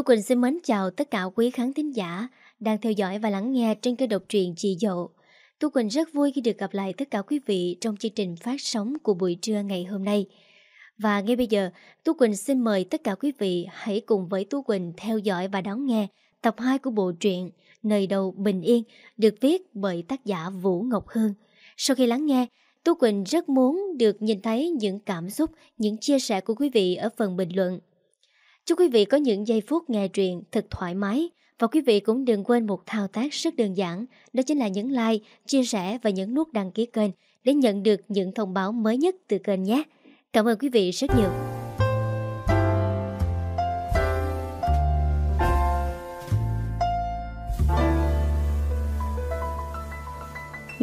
Tu Quỳnh xin mến chào tất cả quý khán thính giả đang theo dõi và lắng nghe trên kênh độc truyện Chị Dậu. Tu Quỳnh rất vui khi được gặp lại tất cả quý vị trong chương trình phát sóng của buổi trưa ngày hôm nay. Và ngay bây giờ, Tu Quỳnh xin mời tất cả quý vị hãy cùng với Tu Quỳnh theo dõi và đón nghe tập 2 của bộ truyện Nơi đầu bình yên được viết bởi tác giả Vũ Ngọc Hương. Sau khi lắng nghe, Tu Quỳnh rất muốn được nhìn thấy những cảm xúc, những chia sẻ của quý vị ở phần bình luận. Chúc quý vị có những giây phút nghe truyện thật thoải mái và quý vị cũng đừng quên một thao tác rất đơn giản, đó chính là nhấn like, chia sẻ và nhấn nút đăng ký kênh để nhận được những thông báo mới nhất từ kênh nhé. Cảm ơn quý vị rất nhiều.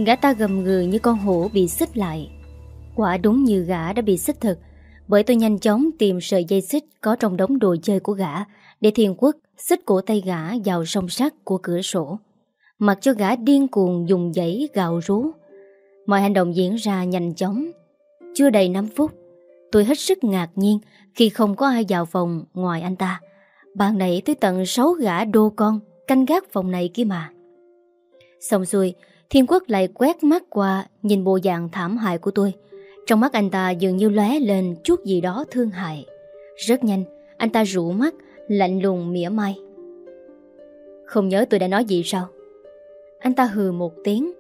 Gã ta gầm gừ như con hổ bị xích lại. Quả đúng như gã đã bị xích thật, bởi tôi nhanh chóng tìm sợi dây xích có trong đống đồ chơi của gã để thiền quốc xích cổ tay gã vào song sắt của cửa sổ. Mặc cho gã điên cuồng dùng giấy gạo rú. Mọi hành động diễn ra nhanh chóng. Chưa đầy 5 phút, tôi hết sức ngạc nhiên khi không có ai vào phòng ngoài anh ta. Bạn nãy tới tận 6 gã đô con canh gác phòng này kia mà. Xong xuôi, Thiên Quốc lại quét mắt qua nhìn bộ dạng thảm hại của tôi. Trong mắt anh ta dường như lóe lên chút gì đó thương hại. Rất nhanh, anh ta rủ mắt, lạnh lùng mỉa mai. Không nhớ tôi đã nói gì sao? Anh ta hừ một tiếng,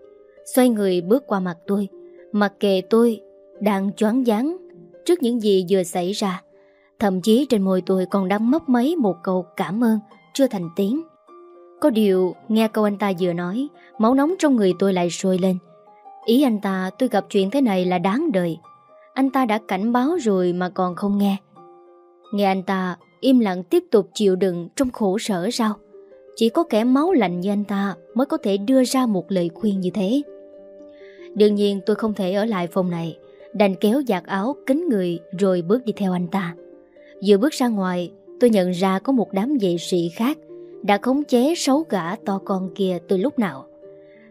xoay người bước qua mặt tôi, mặc kệ tôi đang choáng váng trước những gì vừa xảy ra. Thậm chí trên môi tôi còn đang mấp mấy một câu cảm ơn chưa thành tiếng. Có điều, nghe câu anh ta vừa nói, máu nóng trong người tôi lại sôi lên. Ý anh ta tôi gặp chuyện thế này là đáng đời. Anh ta đã cảnh báo rồi mà còn không nghe. Nghe anh ta im lặng tiếp tục chịu đựng trong khổ sở sao? Chỉ có kẻ máu lạnh như anh ta mới có thể đưa ra một lời khuyên như thế. Đương nhiên tôi không thể ở lại phòng này, đành kéo giặt áo kính người rồi bước đi theo anh ta. Vừa bước ra ngoài, tôi nhận ra có một đám vệ sĩ khác đã khống chế sáu gã to con kia từ lúc nào.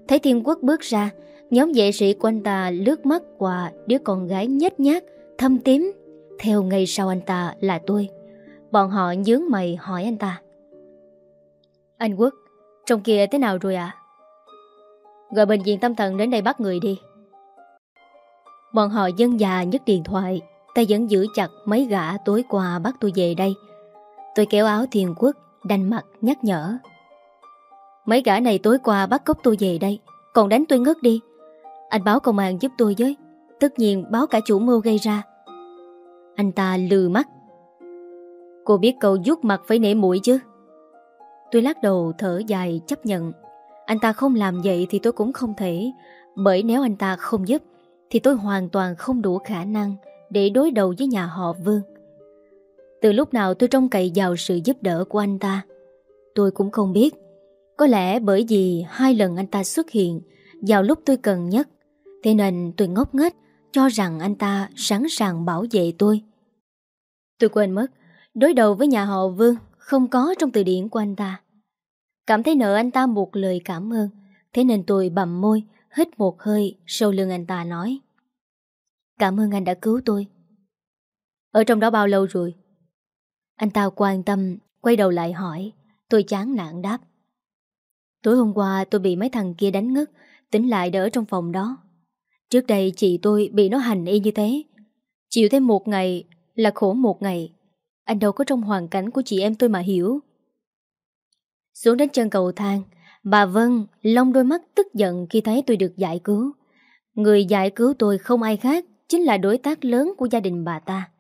Thấy Thiên Quốc bước ra, nhóm vệ sĩ của anh ta lướt mắt qua đứa con gái nhét nhát, thâm tím. Theo ngay sau anh ta là tôi. Bọn họ nhướng mày hỏi anh ta. Anh Quốc, trong kia thế nào rồi ạ? À? Gọi bệnh viện tâm thần đến đây bắt người đi. Bọn họ dân già nhấc điện thoại, tay vẫn giữ chặt mấy gã tối qua bắt tôi về đây. Tôi kéo áo thiền Quốc, đanh mặt nhắc nhở. Mấy gã này tối qua bắt cóc tôi về đây Còn đánh tôi ngất đi anh báo công an giúp tôi với. Tất nhiên báo cả chủ mưu gây ra. Anh ta lừ mắt. Cô biết cậu rút mặt phải nể mũi chứ? Tôi lắc đầu thở dài chấp nhận. Anh ta không làm vậy thì tôi cũng không thể. Bởi nếu anh ta không giúp Thì tôi hoàn toàn không đủ khả năng Để đối đầu với nhà họ Vương. Từ lúc nào tôi trông cậy vào sự giúp đỡ của anh ta Tôi cũng không biết. Có lẽ bởi vì hai lần anh ta xuất hiện vào lúc tôi cần nhất, thế nên tôi ngốc nghếch cho rằng anh ta sẵn sàng bảo vệ tôi. Tôi quên mất, đối đầu với nhà họ Vương không có trong từ điển của anh ta. Cảm thấy nợ anh ta một lời cảm ơn, thế nên tôi bầm môi, hít một hơi sau lưng anh ta nói. Cảm ơn anh đã cứu tôi. Ở trong đó bao lâu rồi? Anh ta quan tâm, quay đầu lại hỏi, tôi chán nản đáp. Tối hôm qua tôi bị mấy thằng kia đánh ngất tỉnh lại đỡ trong phòng đó Trước đây chị tôi bị nó hành y như thế. Chịu thêm một ngày Là khổ một ngày. Anh đâu có trong hoàn cảnh của chị em tôi mà hiểu. Xuống đến chân cầu thang, Bà Vân lông đôi mắt tức giận khi thấy tôi được giải cứu. Người giải cứu tôi không ai khác Chính là đối tác lớn của gia đình bà ta.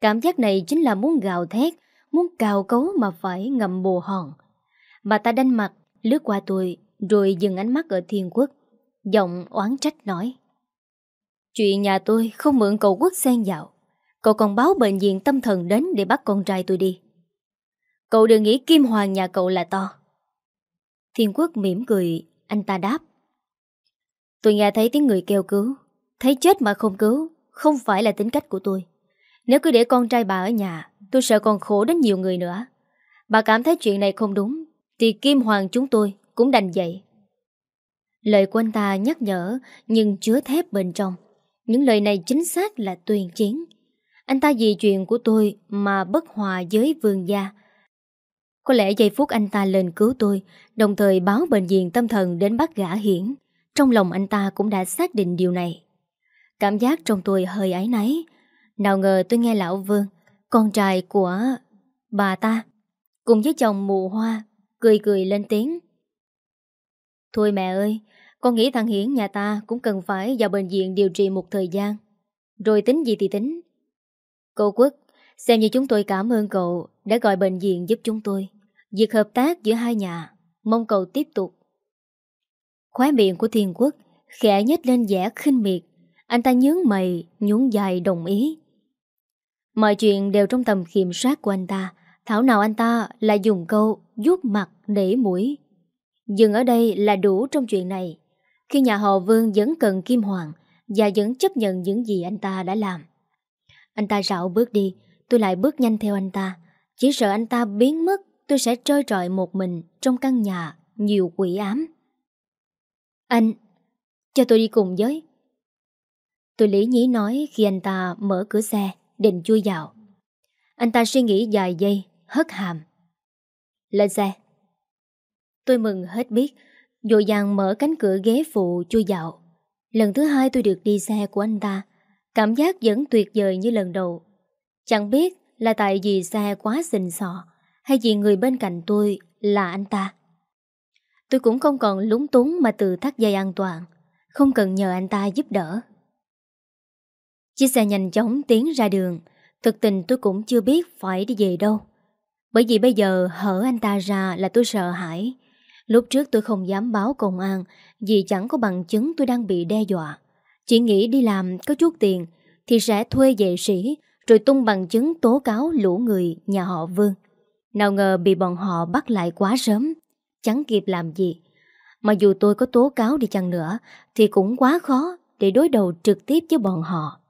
Cảm giác này chính là muốn gào thét, Muốn cào cấu mà phải ngậm bồ hòn. Bà ta đanh mặt, Lướt qua tôi, Rồi dừng ánh mắt ở thiên quốc, Giọng oán trách nói. Chuyện nhà tôi không mượn cậu quốc xen vào Cậu còn báo bệnh viện tâm thần đến Để bắt con trai tôi đi. Cậu đừng nghĩ kim hoàng nhà cậu là to. Thiên quốc mỉm cười, Anh ta đáp. Tôi nghe thấy tiếng người kêu cứu. Thấy chết mà không cứu, Không phải là tính cách của tôi. Nếu cứ để con trai bà ở nhà, Tôi sợ còn khổ đến nhiều người nữa. Bà cảm thấy chuyện này không đúng, thì Kim Hoàng chúng tôi cũng đành vậy. Lời của anh ta nhắc nhở, nhưng chứa thép bên trong. Những lời này chính xác là tuyền chiến. Anh ta vì chuyện của tôi mà bất hòa với vương gia. Có lẽ giây phút anh ta lên cứu tôi, Đồng thời báo bệnh viện tâm thần đến bắt gã hiển Trong lòng anh ta cũng đã xác định điều này Cảm giác trong tôi hơi ái náy Nào ngờ tôi nghe lão Vương, Con trai của bà ta, Cùng với chồng mù hoa, Cười cười lên tiếng Thôi mẹ ơi con nghĩ thằng Hiển nhà ta Cũng cần phải vào bệnh viện điều trị một thời gian. Rồi tính gì thì tính. Cô Quốc, Xem như chúng tôi cảm ơn cậu Đã gọi bệnh viện giúp chúng tôi. Việc hợp tác giữa hai nhà, Mong cậu tiếp tục. Khóe miệng của Thiên Quốc Khẽ nhếch lên vẻ khinh miệt. Anh ta nhướng mày, nhún dài đồng ý. Mọi chuyện đều trong tầm kiểm soát của anh ta. Thảo nào anh ta lại dùng câu vuốt mặt để mũi. Dừng ở đây là đủ trong chuyện này. Khi nhà họ Vương vẫn cần Kim Hoàng Và vẫn chấp nhận những gì anh ta đã làm. Anh ta rảo bước đi, Tôi lại bước nhanh theo anh ta. Chỉ sợ anh ta biến mất, Tôi sẽ trôi trọi một mình Trong căn nhà nhiều quỷ ám. Anh, Cho tôi đi cùng với. Tôi lý nhí nói khi anh ta mở cửa xe, Định chui vào. Anh ta suy nghĩ dài giây, Hất hàm. Lên xe. Tôi mừng hết biết Dội dàng mở cánh cửa ghế phụ chui vào. Lần thứ hai tôi được đi xe của anh ta. Cảm giác vẫn tuyệt vời như lần đầu. Chẳng biết là tại vì xe quá xình xò Hay vì người bên cạnh tôi là anh ta. Tôi cũng không còn lúng túng mà tự thắt dây an toàn, Không cần nhờ anh ta giúp đỡ. Chiếc xe nhanh chóng tiến ra đường. Thực tình tôi cũng chưa biết phải đi về đâu. Bởi vì bây giờ hở anh ta ra là tôi sợ hãi. Lúc trước tôi không dám báo công an, Vì chẳng có bằng chứng tôi đang bị đe dọa. Chỉ nghĩ đi làm có chút tiền Thì sẽ thuê vệ sĩ, Rồi tung bằng chứng tố cáo lũ người nhà họ Vương. Nào ngờ bị bọn họ bắt lại quá sớm, Chẳng kịp làm gì. Mà dù tôi có tố cáo đi chăng nữa, Thì cũng quá khó để đối đầu trực tiếp với bọn họ.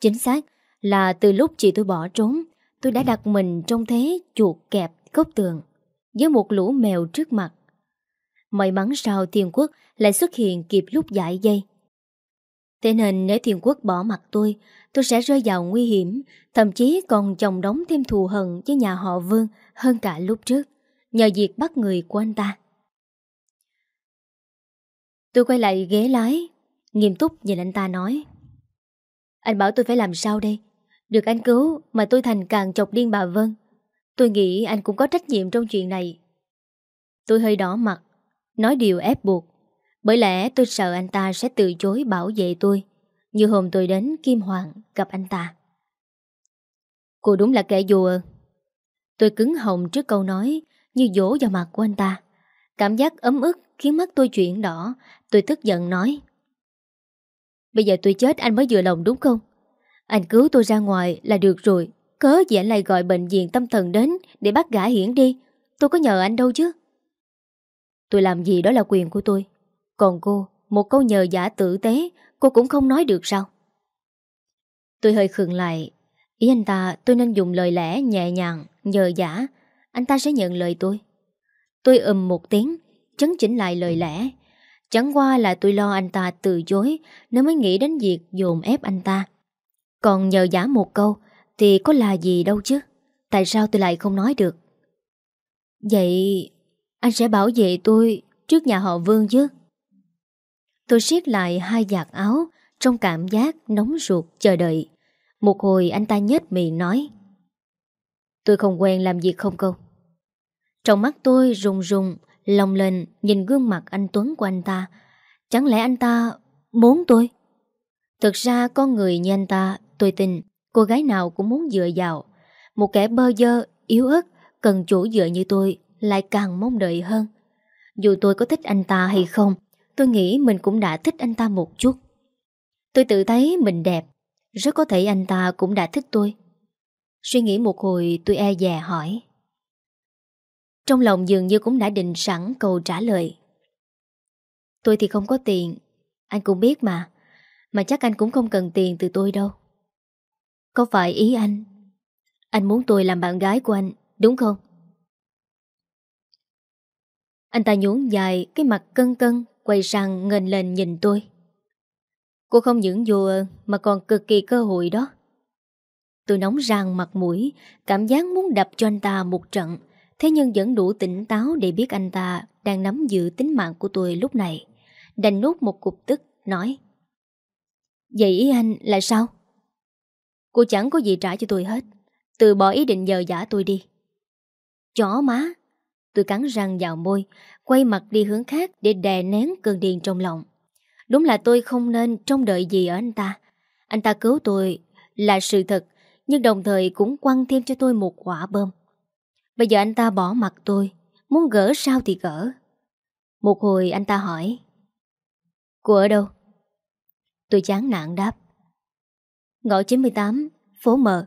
Chính xác là từ lúc chị tôi bỏ trốn, Tôi đã đặt mình trong thế chuột kẹp cốc tường, Với một lũ mèo trước mặt. May mắn sao Thiên Quốc lại xuất hiện kịp lúc giải dây. Thế nên nếu Thiên Quốc bỏ mặt tôi, tôi sẽ rơi vào nguy hiểm, thậm chí còn chồng đóng thêm thù hận với nhà họ Vương hơn cả lúc trước, nhờ việc bắt người của anh ta. Tôi quay lại ghế lái, nghiêm túc nhìn anh ta nói. Anh bảo tôi phải làm sao đây? Được anh cứu mà tôi thành càng chọc điên bà Vân. Tôi nghĩ anh cũng có trách nhiệm trong chuyện này. Tôi hơi đỏ mặt, Nói điều ép buộc. Bởi lẽ tôi sợ anh ta sẽ từ chối bảo vệ tôi, Như hôm tôi đến Kim Hoàng gặp anh ta. Cô đúng là kẻ dùa. Tôi cứng hồng trước câu nói Như dỗ vào mặt của anh ta. Cảm giác ấm ức khiến mắt tôi chuyển đỏ. Tôi tức giận nói, Bây giờ tôi chết, anh mới vừa lòng đúng không? Anh cứu tôi ra ngoài là được rồi. Cớ gì anh lại gọi bệnh viện tâm thần đến Để bắt gã hiển đi? Tôi có nhờ anh đâu chứ. Tôi làm gì đó là quyền của tôi. Còn cô, một câu nhờ giả tử tế Cô cũng không nói được sao? Tôi hơi khừng lại. Ý anh ta tôi nên dùng lời lẽ nhẹ nhàng Nhờ giả. Anh ta sẽ nhận lời tôi. Tôi ầm một tiếng Chấn chỉnh lại lời lẽ. Chẳng qua là tôi lo anh ta từ chối Nếu mới nghĩ đến việc dồn ép anh ta. Còn nhờ giả một câu Thì có là gì đâu chứ? Tại sao tôi lại không nói được? Vậy anh sẽ bảo vệ tôi trước nhà họ Vương chứ? Tôi siết lại hai giặt áo Trong cảm giác nóng ruột chờ đợi. Một hồi anh ta nhếch miệng nói Tôi không quen làm việc không câu Trong mắt tôi rùng rùng Lòng lên nhìn gương mặt anh Tuấn của anh ta. Chẳng lẽ anh ta muốn tôi? Thực ra con người như anh ta Tôi tin cô gái nào cũng muốn dựa vào. Một kẻ bơ dơ, yếu ớt Cần chủ dựa như tôi lại càng mong đợi hơn. Dù tôi có thích anh ta hay không, tôi nghĩ mình cũng đã thích anh ta một chút. Tôi tự thấy mình đẹp, rất có thể anh ta cũng đã thích tôi. Suy nghĩ một hồi tôi e dè hỏi. Trong lòng dường như cũng đã định sẵn câu trả lời. Tôi thì không có tiền, anh cũng biết mà, mà chắc anh cũng không cần tiền từ tôi đâu. Có phải ý anh? Anh muốn tôi làm bạn gái của anh, đúng không? Anh ta nhún dài cái mặt cân cân Quay sang ngần lên nhìn tôi Cô không những vừa Mà còn cực kỳ cơ hội đó Tôi nóng ràng mặt mũi Cảm giác muốn đập cho anh ta một trận Thế nhưng vẫn đủ tỉnh táo để biết anh ta đang nắm giữ tính mạng của tôi lúc này. Đành nút một cục tức, nói Vậy ý anh là sao? Cô chẳng có gì trả cho tôi hết. Từ bỏ ý định nhờ giả tôi đi. Chó má! Tôi cắn răng vào môi, quay mặt đi hướng khác để đè nén cơn điên trong lòng. Đúng là tôi không nên trông đợi gì ở anh ta. Anh ta cứu tôi là sự thật, nhưng đồng thời cũng quăng thêm cho tôi một quả bơm. Bây giờ anh ta bỏ mặt tôi, muốn gỡ sao thì gỡ. Một hồi anh ta hỏi Cô ở đâu? Tôi chán nản đáp Ngõ 98, phố mờ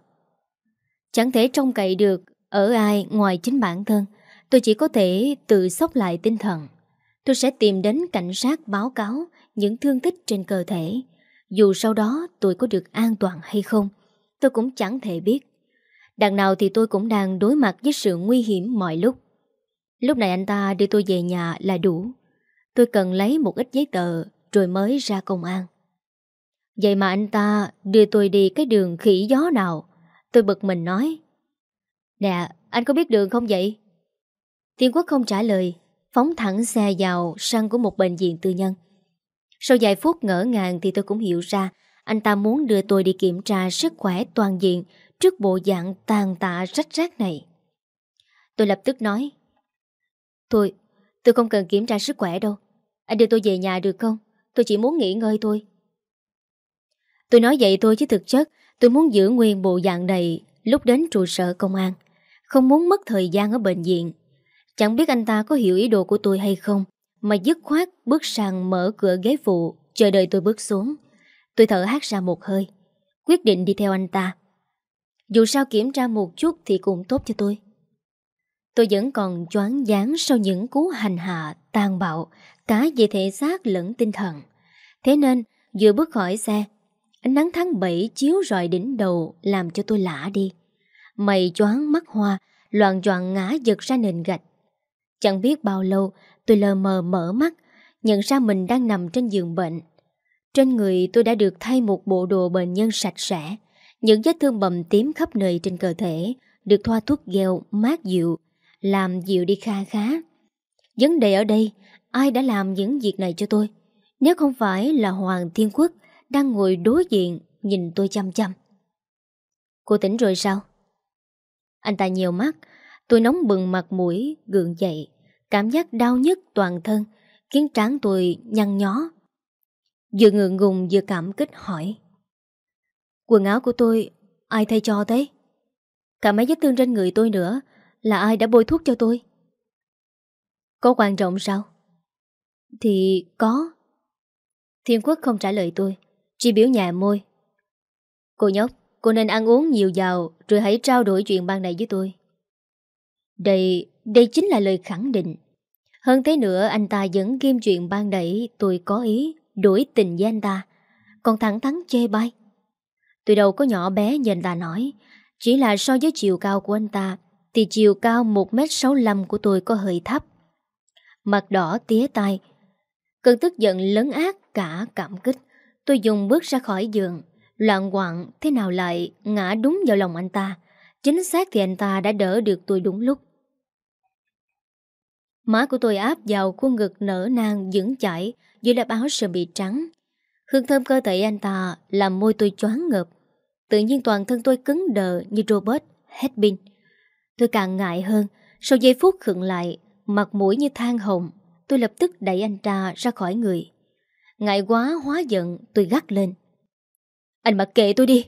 Chẳng thể trông cậy được ở ai ngoài chính bản thân Tôi chỉ có thể tự sốc lại tinh thần. Tôi sẽ tìm đến cảnh sát báo cáo những thương tích trên cơ thể. Dù sau đó tôi có được an toàn hay không, Tôi cũng chẳng thể biết. Đằng nào thì tôi cũng đang đối mặt với sự nguy hiểm mọi lúc. Lúc này anh ta đưa tôi về nhà là đủ. Tôi cần lấy một ít giấy tờ Rồi mới ra công an. Vậy mà anh ta đưa tôi đi cái đường khỉ gió nào? Tôi bực mình nói. Nè, anh có biết đường không vậy? Tiên Quốc không trả lời Phóng thẳng xe vào sân của một bệnh viện tư nhân. Sau vài phút ngỡ ngàng Thì tôi cũng hiểu ra Anh ta muốn đưa tôi đi kiểm tra sức khỏe toàn diện Trước bộ dạng tàn tạ rách rác này. Tôi lập tức nói Tôi, tôi không cần kiểm tra sức khỏe đâu. Anh đưa tôi về nhà được không? Tôi chỉ muốn nghỉ ngơi thôi. Tôi nói vậy thôi chứ thực chất Tôi muốn giữ nguyên bộ dạng này Lúc đến trụ sở công an Không muốn mất thời gian ở bệnh viện. Chẳng biết anh ta có hiểu ý đồ của tôi hay không Mà dứt khoát bước sang mở cửa ghế phụ Chờ đợi tôi bước xuống Tôi thở hát ra một hơi Quyết định đi theo anh ta Dù sao kiểm tra một chút thì cũng tốt cho tôi Tôi vẫn còn choáng dáng sau những cú hành hạ, tàn bạo, cả về thể xác lẫn tinh thần. Thế nên, vừa bước khỏi xe, ánh nắng tháng 7 chiếu rọi đỉnh đầu làm cho tôi lạ đi. Mày choáng mắt hoa, loạn choạng ngã giật ra nền gạch. Chẳng biết bao lâu, tôi lờ mờ mở mắt, nhận ra mình đang nằm trên giường bệnh. Trên người tôi đã được thay một bộ đồ bệnh nhân sạch sẽ, những vết thương bầm tím khắp nơi trên cơ thể, được thoa thuốc gheo mát dịu, làm dịu đi kha khá. Vấn đề ở đây, ai đã làm những việc này cho tôi? Nếu không phải là Hoàng Thiên Quốc đang ngồi đối diện nhìn tôi chăm chăm. Cô tỉnh rồi sao? Anh ta nhiều mắt, tôi nóng bừng mặt mũi, gượng dậy, cảm giác đau nhức toàn thân, khiến trán tôi nhăn nhó. Vừa ngượng ngùng vừa cảm kích hỏi. Quần áo của tôi, ai thay cho thế? Cả mấy vết thương trên người tôi nữa, là ai đã bôi thuốc cho tôi? Có quan trọng sao? Thì có. Thiên Quốc không trả lời tôi, chỉ biểu nhà môi. Cô nhóc, cô nên ăn uống nhiều vào rồi hãy trao đổi chuyện ban này với tôi. Đây, đây chính là lời khẳng định. Hơn thế nữa anh ta vẫn ghim chuyện ban đẩy tôi có ý đổi tình với anh ta. Còn thẳng thắn chê bai. Tôi đâu có nhỏ bé như anh ta nói. Chỉ là so với chiều cao của anh ta thì chiều cao 1m65 của tôi có hơi thấp. Mặt đỏ tía tai. Cơn tức giận lớn ác cả cảm kích. Tôi dùng bước ra khỏi giường. Loạn quạng thế nào lại ngã đúng vào lòng anh ta. Chính xác thì anh ta đã đỡ được tôi đúng lúc. Má của tôi áp vào khuôn ngực nở nang dững chảy dưới lớp áo sơ mi trắng. Hương thơm cơ thể anh ta làm môi tôi choáng ngợp. Tự nhiên toàn thân tôi cứng đờ như robot hết pin. Tôi càng ngại hơn, sau giây phút khựng lại, mặt mũi như than hồng, tôi lập tức đẩy anh ta ra khỏi người. Ngại quá hóa giận, tôi gắt lên. Anh mặc kệ tôi đi.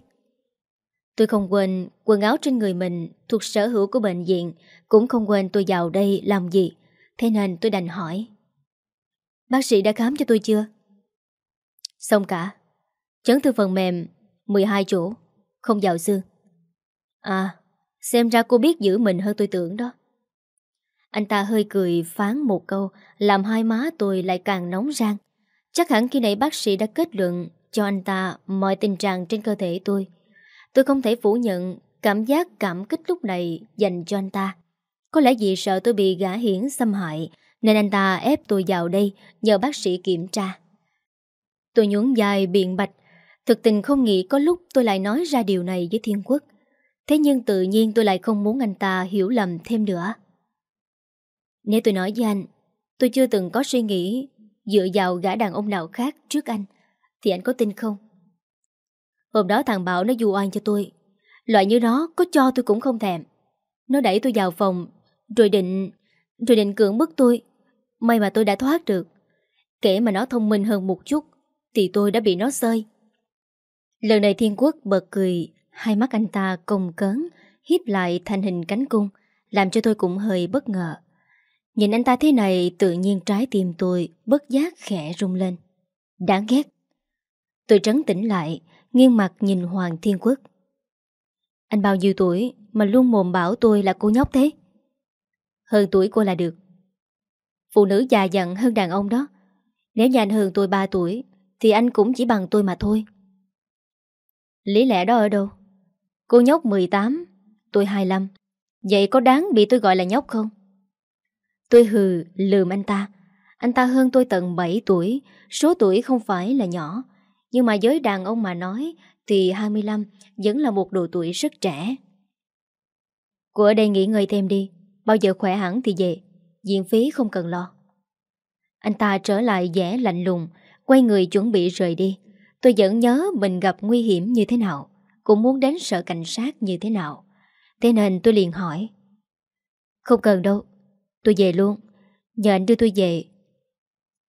Tôi không quên quần áo trên người mình thuộc sở hữu của bệnh viện, cũng không quên tôi vào đây làm gì, thế nên tôi đành hỏi. Bác sĩ đã khám cho tôi chưa? Xong cả. Chấn thương phần mềm 12 chỗ, không vào xương. À, Xem ra cô biết giữ mình hơn tôi tưởng đó Anh ta hơi cười phán một câu Làm hai má tôi lại càng nóng rang Chắc hẳn khi nãy bác sĩ đã kết luận Cho anh ta mọi tình trạng trên cơ thể tôi Tôi không thể phủ nhận Cảm giác cảm kích lúc này Dành cho anh ta có lẽ vì sợ tôi bị gã hiển xâm hại Nên anh ta ép tôi vào đây Nhờ bác sĩ kiểm tra Tôi nhún dài biện bạch Thực tình không nghĩ có lúc tôi lại nói ra điều này với Thiên Quốc Thế nhưng tự nhiên tôi lại không muốn anh ta hiểu lầm thêm nữa Nếu tôi nói với anh, tôi chưa từng có suy nghĩ dựa vào gã đàn ông nào khác trước anh, thì anh có tin không? Hôm đó thằng Bảo nó du oan cho tôi. Loại như nó có cho tôi cũng không thèm. Nó đẩy tôi vào phòng, rồi định... rồi định cưỡng bức tôi. May mà tôi đã thoát được. Kể mà nó thông minh hơn một chút, thì tôi đã bị nó rơi. Lần này Thiên Quốc bật cười, hai mắt anh ta cồng cớn, hiếp lại thành hình cánh cung, làm cho tôi cũng hơi bất ngờ. Nhìn anh ta thế này tự nhiên trái tim tôi bất giác khẽ rung lên. Đáng ghét. Tôi trấn tĩnh lại, nghiêng mặt nhìn Hoàng Thiên Quốc. Anh bao nhiêu tuổi mà luôn mồm bảo tôi là cô nhóc thế? Hơn tuổi cô là được. Phụ nữ già dặn hơn đàn ông đó. Nếu nhà anh hơn tôi 3 tuổi thì anh cũng chỉ bằng tôi mà thôi. Lý lẽ đó ở đâu? Cô nhóc 18, tôi 25. Vậy có đáng bị tôi gọi là nhóc không? Tôi hừ lườm anh ta. Anh ta hơn tôi tận 7 tuổi, số tuổi không phải là nhỏ. Nhưng mà với đàn ông mà nói thì 25 vẫn là một độ tuổi rất trẻ. Cô ở đây nghỉ ngơi thêm đi, bao giờ khỏe hẳn thì về, diện phí không cần lo. Anh ta trở lại vẻ lạnh lùng, quay người chuẩn bị rời đi. Tôi vẫn nhớ mình gặp nguy hiểm như thế nào, cũng muốn đến sợ cảnh sát như thế nào. Thế nên tôi liền hỏi. Không cần đâu, tôi về luôn, nhờ anh đưa tôi về.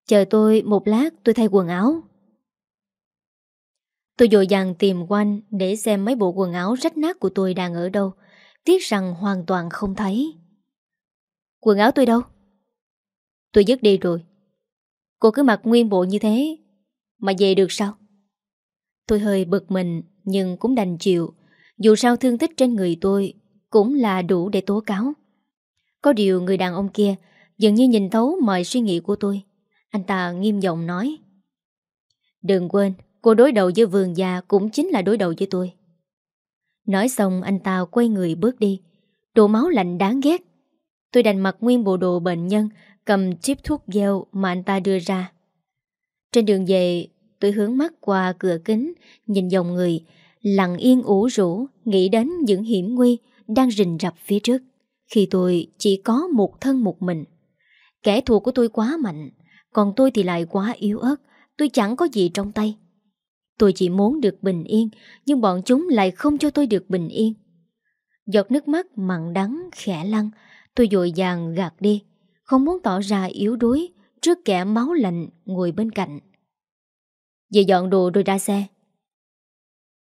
Chờ tôi một lát tôi thay quần áo. Tôi dội dàng tìm quanh để xem mấy bộ quần áo rách nát của tôi đang ở đâu. Tiếc rằng hoàn toàn không thấy. Quần áo tôi đâu? Tôi dứt đi rồi. Cô cứ mặc nguyên bộ như thế, Mà về được sao? Tôi hơi bực mình, Nhưng cũng đành chịu. Dù sao thương tích trên người tôi Cũng là đủ để tố cáo. Có điều người đàn ông kia Dường như nhìn thấu mọi suy nghĩ của tôi. Anh ta nghiêm giọng nói. Đừng quên, Cô đối đầu với vườn già Cũng chính là đối đầu với tôi. Nói xong anh ta quay người bước đi. Đồ máu lạnh đáng ghét. Tôi đành mặc nguyên bộ đồ bệnh nhân cầm chip thuốc gieo mà anh ta đưa ra. Trên đường về, tôi hướng mắt qua cửa kính, nhìn dòng người, lặng yên ủ rũ, nghĩ đến những hiểm nguy đang rình rập phía trước. Khi tôi chỉ có một thân một mình. Kẻ thù của tôi quá mạnh, còn tôi thì lại quá yếu ớt, tôi chẳng có gì trong tay. Tôi chỉ muốn được bình yên, nhưng bọn chúng lại không cho tôi được bình yên. Giọt nước mắt mặn đắng, khẽ lăn, tôi dội dàng gạt đi. Không muốn tỏ ra yếu đuối Trước kẻ máu lạnh ngồi bên cạnh Về dọn đồ rồi ra xe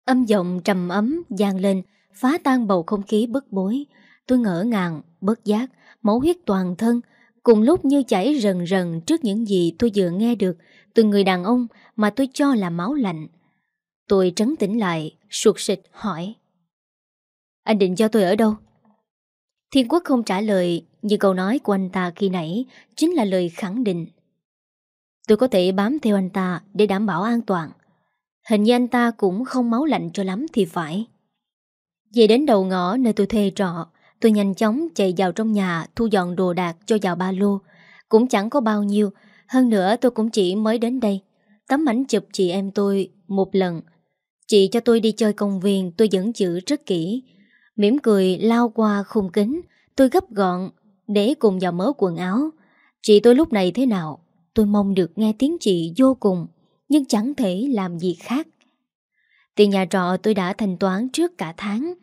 Âm giọng trầm ấm gian lên Phá tan bầu không khí bức bối Tôi ngỡ ngàng, bất giác Máu huyết toàn thân Cùng lúc như chảy rần rần Trước những gì tôi vừa nghe được Từ người đàn ông mà tôi cho là máu lạnh Tôi trấn tĩnh lại Sụt sịch hỏi Anh định cho tôi ở đâu? Thiên Quốc không trả lời nhưng câu nói của anh ta khi nãy chính là lời khẳng định. Tôi có thể bám theo anh ta để đảm bảo an toàn. Hình như anh ta cũng không máu lạnh cho lắm thì phải. Về đến đầu ngõ nơi tôi thuê trọ, tôi nhanh chóng chạy vào trong nhà thu dọn đồ đạc cho vào ba lô. Cũng chẳng có bao nhiêu, hơn nữa tôi cũng chỉ mới đến đây. Tấm ảnh chụp chị em tôi một lần. Chị cho tôi đi chơi công viên tôi vẫn giữ rất kỹ mỉm cười lao qua khung kính, tôi gấp gọn để cùng vào mớ quần áo. Chị tôi lúc này thế nào? Tôi mong được nghe tiếng chị vô cùng, nhưng chẳng thể làm gì khác. Tiền nhà trọ tôi đã thanh toán trước cả tháng.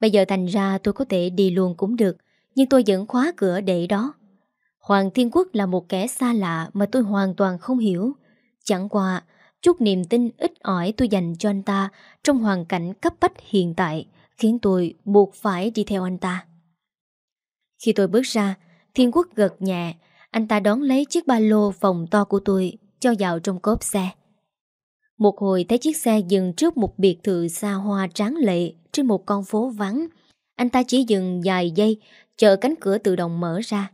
Bây giờ thành ra tôi có thể đi luôn cũng được, nhưng tôi vẫn khóa cửa để đó. Hoàng Thiên Quốc là một kẻ xa lạ mà tôi hoàn toàn không hiểu. Chẳng qua, chút niềm tin ít ỏi tôi dành cho anh ta trong hoàn cảnh cấp bách hiện tại khiến tôi buộc phải đi theo anh ta. Khi tôi bước ra, Thiên Quốc gật nhẹ, anh ta đón lấy chiếc ba lô vòng to của tôi, cho vào trong cốp xe. Một hồi thấy chiếc xe dừng trước một biệt thự xa hoa tráng lệ trên một con phố vắng. Anh ta chỉ dừng vài giây, chờ cánh cửa tự động mở ra.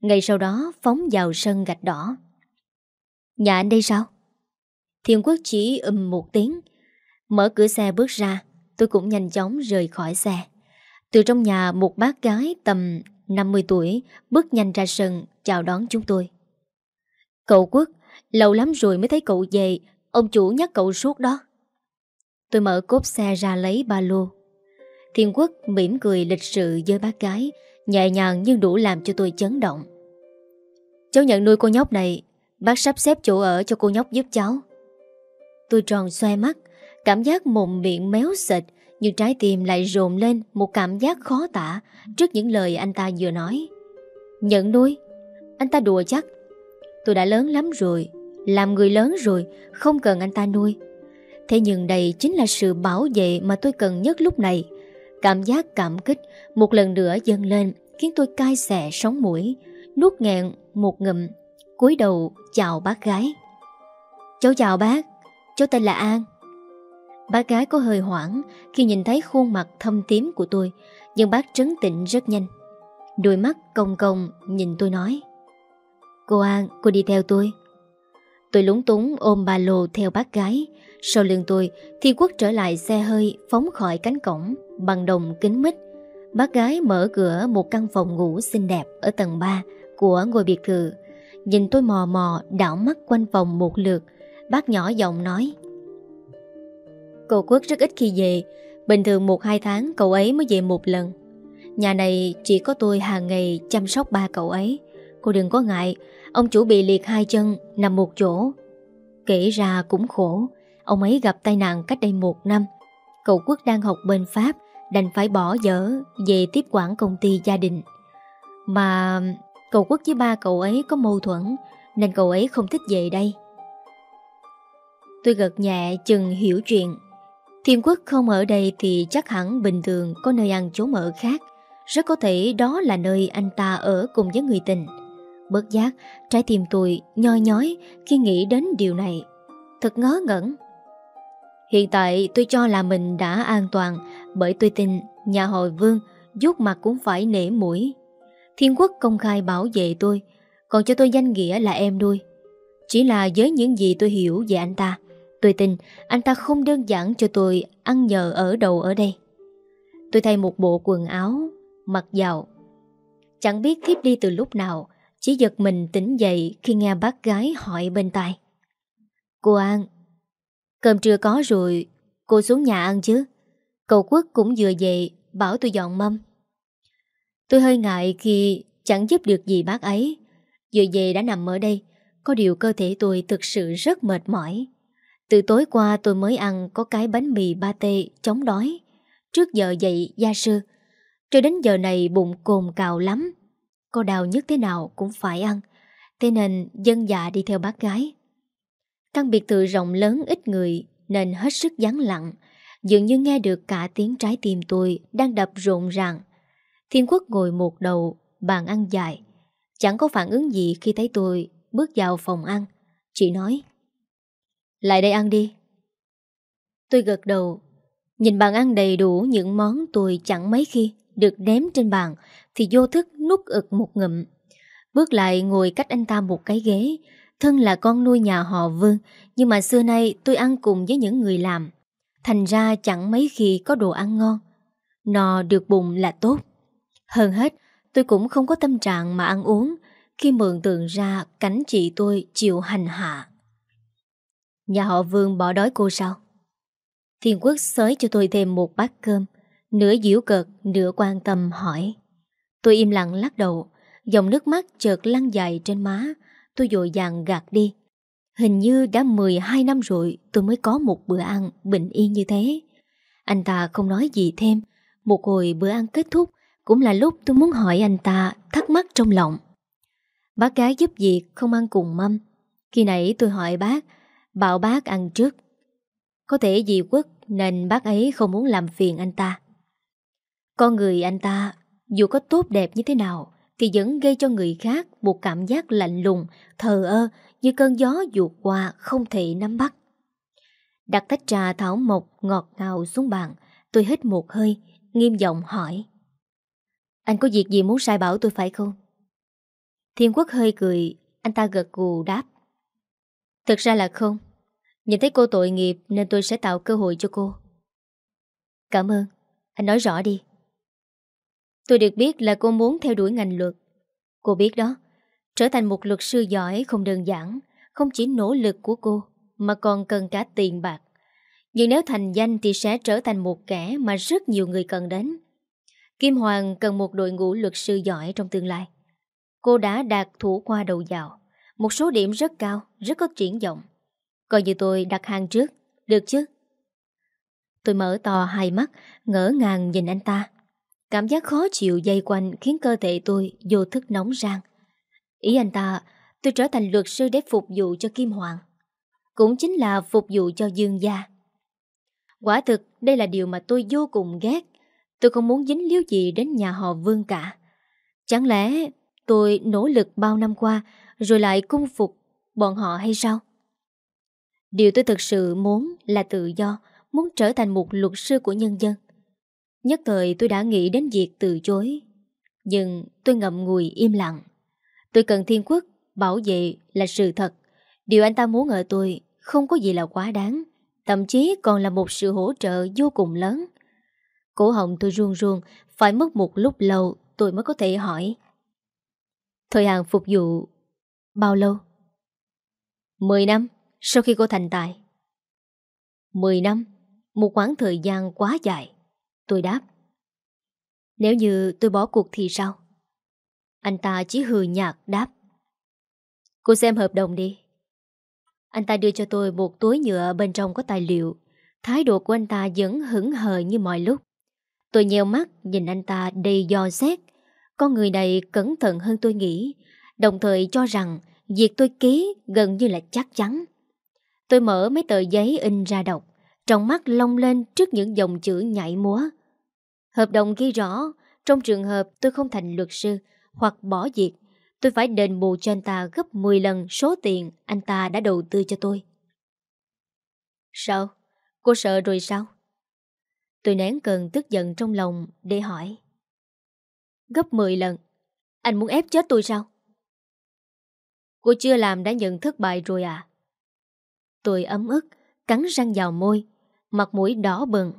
Ngay sau đó phóng vào sân gạch đỏ. Nhà anh đây sao? Thiên Quốc chỉ ừm một tiếng. Mở cửa xe bước ra, tôi cũng nhanh chóng rời khỏi xe. Từ trong nhà một bác gái tầm 50 tuổi, bước nhanh ra sân, chào đón chúng tôi. Cậu Quốc, lâu lắm rồi mới thấy cậu về, ông chủ nhắc cậu suốt đó. Tôi mở cốp xe ra lấy ba lô. Thiên Quốc mỉm cười lịch sự với bác gái, nhẹ nhàng nhưng đủ làm cho tôi chấn động. Cháu nhận nuôi cô nhóc này Bác sắp xếp chỗ ở cho cô nhóc giúp cháu Tôi tròn xoay mắt Cảm giác mồm miệng méo sệt Nhưng trái tim lại rồn lên Một cảm giác khó tả Trước những lời anh ta vừa nói. Nhận nuôi, Anh ta đùa chắc. Tôi đã lớn lắm rồi, Làm người lớn rồi, Không cần anh ta nuôi. Thế nhưng đây chính là sự bảo vệ Mà tôi cần nhất lúc này. Cảm giác cảm kích Một lần nữa dâng lên, Khiến tôi cay xẻ sống mũi, Nuốt nghẹn một ngụm, cúi đầu chào bác gái. Cháu chào bác, Cháu tên là An. Bác gái có hơi hoảng Khi nhìn thấy khuôn mặt thâm tím của tôi Nhưng bác trấn tĩnh rất nhanh. Đôi mắt cong cong nhìn tôi nói Cô An, cô đi theo tôi. Tôi lúng túng ôm ba lô theo bác gái. Sau lưng tôi Thi quốc trở lại xe hơi Phóng khỏi cánh cổng Bằng đồng kính mít. Bác gái mở cửa một căn phòng ngủ xinh đẹp Ở tầng 3 của ngôi biệt thự. Nhìn tôi mò mò đảo mắt quanh phòng một lượt Bác nhỏ giọng nói Cậu Quốc rất ít khi về. Bình thường một hai tháng cậu ấy mới về một lần. Nhà này chỉ có tôi hàng ngày chăm sóc ba cậu ấy. Cô đừng có ngại, Ông chủ bị liệt hai chân, nằm một chỗ. Kể ra cũng khổ, Ông ấy gặp tai nạn cách đây một năm. Cậu Quốc đang học bên Pháp, Đành phải bỏ dở, Về tiếp quản công ty gia đình. Mà Cậu Quốc với ba cậu ấy có mâu thuẫn, Nên cậu ấy không thích về đây. Tôi gật nhẹ chừng hiểu chuyện. Thiên Quốc không ở đây thì chắc hẳn bình thường có nơi ăn trốn ở khác. Rất có thể đó là nơi anh ta ở cùng với người tình. Bớt giác, trái tim tôi nhoi nhói khi nghĩ đến điều này. Thật ngớ ngẩn. Hiện tại tôi cho là mình đã an toàn Bởi tôi tin nhà hội vương Rút mặt cũng phải nể mũi. Thiên Quốc công khai bảo vệ tôi Còn cho tôi danh nghĩa là em nuôi Chỉ là với những gì tôi hiểu về anh ta Tôi tin anh ta không đơn giản cho tôi ăn nhờ ở đầu ở đây. Tôi thay một bộ quần áo, Mặc dạo Chẳng biết thiếp đi từ lúc nào, Chỉ giật mình tỉnh dậy Khi nghe bác gái hỏi bên tai. Cô An, Cơm trưa có rồi, Cô xuống nhà ăn chứ. Cậu Quốc cũng vừa về, Bảo tôi dọn mâm. Tôi hơi ngại khi chẳng giúp được gì bác ấy. Vừa về đã nằm ở đây, Có điều cơ thể tôi thực sự rất mệt mỏi. Từ tối qua tôi mới ăn có cái bánh mì ba tê, chống đói. Trước giờ dậy, gia sư, Cho đến giờ này bụng cồn cào lắm. Có đào nhất thế nào cũng phải ăn. Thế nên dân dạ đi theo bác gái. Căn biệt thự rộng lớn ít người, Nên hết sức vắng lặng. Dường như nghe được cả tiếng trái tim tôi Đang đập rộn ràng. Thiên Quốc ngồi một đầu, Bàn ăn dài. Chẳng có phản ứng gì khi thấy tôi Bước vào phòng ăn. Chị nói lại đây ăn đi. Tôi gật đầu. Nhìn bàn ăn đầy đủ những món tôi chẳng mấy khi Được ném trên bàn Thì vô thức nút ực một ngụm. Bước lại ngồi cách anh ta một cái ghế. Thân là con nuôi nhà họ Vương Nhưng mà xưa nay tôi ăn cùng với những người làm. Thành ra chẳng mấy khi có đồ ăn ngon. Nò được bụng là tốt. Hơn hết, tôi cũng không có tâm trạng mà ăn uống. Khi mượn tượng ra cảnh chị tôi chịu hành hạ. Nhà họ Vương bỏ đói cô sao? Thiên Quốc xới cho tôi thêm một bát cơm, nửa diễu cợt, nửa quan tâm hỏi. Tôi im lặng lắc đầu, dòng nước mắt chợt lăn dài trên má, tôi dội dàng gạt đi. Hình như đã 12 năm rồi tôi mới có một bữa ăn bình yên như thế. Anh ta không nói gì thêm, một hồi bữa ăn kết thúc, cũng là lúc tôi muốn hỏi anh ta thắc mắc trong lòng. Bác gái giúp việc không ăn cùng mâm. Khi nãy tôi hỏi bác, bảo bác ăn trước. Có thể vì quất nên bác ấy không muốn làm phiền anh ta. Con người anh ta, dù có tốt đẹp như thế nào, thì vẫn gây cho người khác một cảm giác lạnh lùng, thờ ơ như cơn gió vụt qua không thể nắm bắt. Đặt tách trà thảo mộc ngọt ngào xuống bàn, tôi hít một hơi, nghiêm giọng hỏi. Anh có việc gì muốn sai bảo tôi phải không? Thiên Quốc hơi cười, anh ta gật gù đáp. Thực ra là không. Nhìn thấy cô tội nghiệp nên tôi sẽ tạo cơ hội cho cô. Cảm ơn. Anh nói rõ đi. Tôi được biết là cô muốn theo đuổi ngành luật. Cô biết đó, trở thành một luật sư giỏi không đơn giản, không chỉ nỗ lực của cô, mà còn cần cả tiền bạc. Nhưng nếu thành danh thì sẽ trở thành một kẻ mà rất nhiều người cần đến. Kim Hoàng cần một đội ngũ luật sư giỏi trong tương lai. Cô đã đạt thủ qua đầu vào một số điểm rất cao, Rất có triển vọng. Coi như tôi đặt hàng trước. Được chứ? Tôi mở to hai mắt, Ngỡ ngàng nhìn anh ta. Cảm giác khó chịu dây quanh Khiến cơ thể tôi vô thức nóng rang. Ý anh ta, Tôi trở thành luật sư để phục vụ cho Kim Hoàng. Cũng chính là phục vụ cho Dương Gia. Quả thực, đây là điều mà tôi vô cùng ghét. Tôi không muốn dính líu gì đến nhà họ Vương cả. Chẳng lẽ tôi nỗ lực bao năm qua rồi lại cung phục bọn họ hay sao? Điều tôi thực sự muốn là tự do, Muốn trở thành một luật sư của nhân dân. Nhất thời tôi đã nghĩ đến việc từ chối, Nhưng tôi ngậm ngùi im lặng. Tôi cần thiên quốc bảo vệ là sự thật. Điều anh ta muốn ở tôi không có gì là quá đáng, Thậm chí còn là một sự hỗ trợ vô cùng lớn. Cổ họng tôi ruông ruông, Phải mất một lúc lâu tôi mới có thể hỏi. Thời hạn phục vụ Bao lâu? Mười năm Sau khi cô thành tài. Mười năm, Một khoảng thời gian quá dài. Tôi đáp. Nếu như tôi bỏ cuộc thì sao? Anh ta chỉ hừ nhạt đáp. Cô xem hợp đồng đi. Anh ta đưa cho tôi một túi nhựa bên trong có tài liệu. Thái độ của anh ta vẫn hững hờ như mọi lúc. Tôi nheo mắt nhìn anh ta đầy do xét. Con người này cẩn thận hơn tôi nghĩ. Đồng thời cho rằng Việc tôi ký gần như là chắc chắn Tôi mở mấy tờ giấy in ra đọc, Trong mắt long lên trước những dòng chữ nhảy múa Hợp đồng ghi rõ, Trong trường hợp tôi không thành luật sư Hoặc bỏ việc, Tôi phải đền bù cho anh ta gấp 10 lần số tiền anh ta đã đầu tư cho tôi Sao? Cô sợ rồi sao? Tôi nén cơn tức giận trong lòng để hỏi. Gấp 10 lần. Anh muốn ép chết tôi sao? Cô chưa làm đã nhận thất bại rồi à? Tôi ấm ức, cắn răng vào môi, mặt mũi đỏ bừng.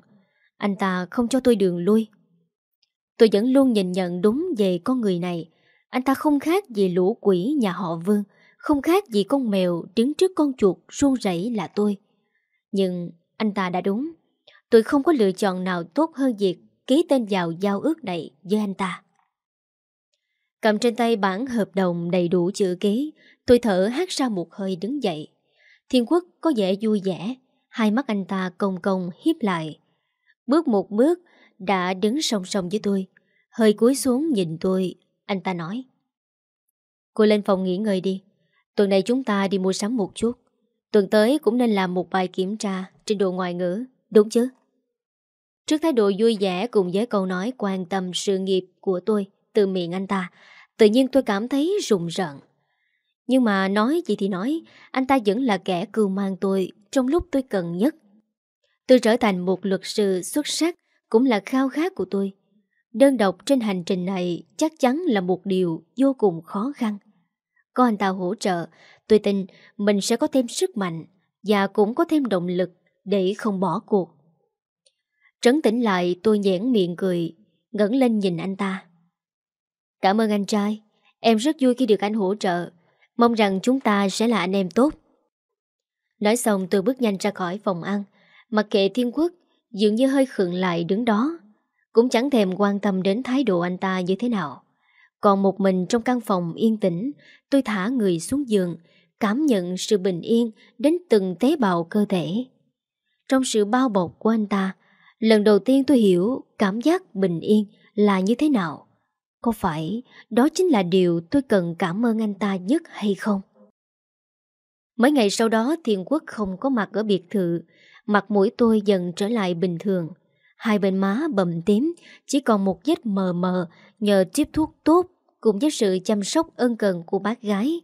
Anh ta không cho tôi đường lui. Tôi vẫn luôn nhìn nhận đúng về con người này. Anh ta không khác gì lũ quỷ nhà họ Vương, không khác gì con mèo đứng trước con chuột run rẩy là tôi. Nhưng anh ta đã đúng. Tôi không có lựa chọn nào tốt hơn việc ký tên vào giao ước này với anh ta. Cầm trên tay bản hợp đồng đầy đủ chữ ký, tôi thở hát ra một hơi đứng dậy. Thiên quốc có vẻ vui vẻ, hai mắt anh ta công công hiếp lại. Bước một bước, đã đứng song song với tôi. Hơi cúi xuống nhìn tôi, anh ta nói. Cô lên phòng nghỉ ngơi đi. Tuần này chúng ta đi mua sắm một chút. Tuần tới cũng nên làm một bài kiểm tra trên đồ ngoại ngữ, đúng chứ? Trước thái độ vui vẻ cùng với câu nói quan tâm sự nghiệp của tôi từ miệng anh ta, tự nhiên tôi cảm thấy rùng rợn. Nhưng mà nói gì thì nói, anh ta vẫn là kẻ cưu mang tôi trong lúc tôi cần nhất. Tôi trở thành một luật sư xuất sắc cũng là khao khát của tôi. Đơn độc trên hành trình này chắc chắn là một điều vô cùng khó khăn. Có anh ta hỗ trợ, tôi tin mình sẽ có thêm sức mạnh và cũng có thêm động lực để không bỏ cuộc. Trấn tĩnh lại tôi nhẽn miệng cười ngẩng lên nhìn anh ta Cảm ơn anh trai. Em rất vui khi được anh hỗ trợ. Mong rằng chúng ta sẽ là anh em tốt. Nói xong, tôi bước nhanh ra khỏi phòng ăn. Mặc kệ thiên quốc, Dường như hơi khựng lại đứng đó. Cũng chẳng thèm quan tâm đến thái độ anh ta như thế nào. Còn một mình trong căn phòng yên tĩnh, Tôi thả người xuống giường, Cảm nhận sự bình yên Đến từng tế bào cơ thể. Trong sự bao bọc của anh ta, Lần đầu tiên tôi hiểu cảm giác bình yên là như thế nào. Có phải đó chính là điều tôi cần cảm ơn anh ta nhất hay không? Mấy ngày sau đó Thiên Quốc không có mặt ở biệt thự, mặt mũi tôi dần trở lại bình thường. Hai bên má bầm tím, chỉ còn một vết mờ mờ nhờ tiếp thuốc tốt cùng với sự chăm sóc ân cần của bác gái.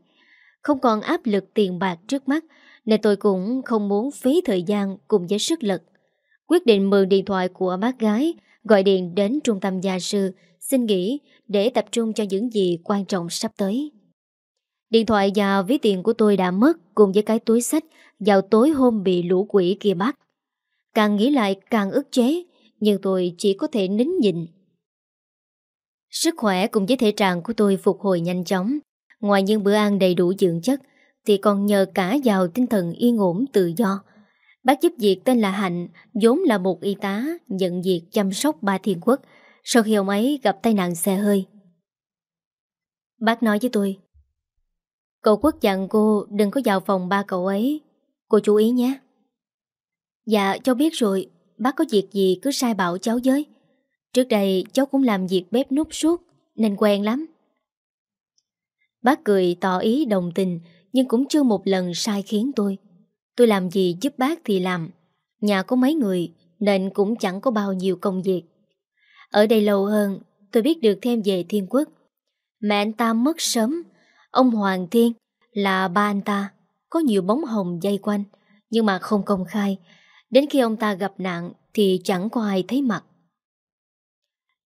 Không còn áp lực tiền bạc trước mắt, nên tôi cũng không muốn phí thời gian cùng với sức lực quyết định mượn điện thoại của bác gái, gọi điện đến trung tâm gia sư, xin nghỉ để tập trung cho những gì quan trọng sắp tới. Điện thoại và ví tiền của tôi đã mất cùng với cái túi sách vào tối hôm bị lũ quỷ kia bắt. Càng nghĩ lại càng ức chế, nhưng tôi chỉ có thể nín nhịn. Sức khỏe cùng với thể trạng của tôi phục hồi nhanh chóng. Ngoài những bữa ăn đầy đủ dưỡng chất, thì còn nhờ cả vào tinh thần yên ổn tự do, Bác giúp việc tên là Hạnh, vốn là một y tá nhận việc chăm sóc ba thiên quốc sau khi ông ấy gặp tai nạn xe hơi. Bác nói với tôi, Cậu Quốc dặn cô đừng có vào phòng ba cậu ấy. Cô chú ý nhé. Dạ cháu biết rồi. Bác có việc gì cứ sai bảo cháu với. Trước đây cháu cũng làm việc bếp nút suốt, Nên quen lắm. Bác cười tỏ ý đồng tình, Nhưng cũng chưa một lần sai khiến tôi. Tôi làm gì giúp bác thì làm. Nhà có mấy người, Nên cũng chẳng có bao nhiêu công việc. Ở đây lâu hơn, Tôi biết được thêm về thiên quốc. Mẹ anh ta mất sớm. Ông Hoàng Thiên là ba anh ta, Có nhiều bóng hồng dây quanh, Nhưng mà không công khai. Đến khi ông ta gặp nạn Thì chẳng có ai thấy mặt.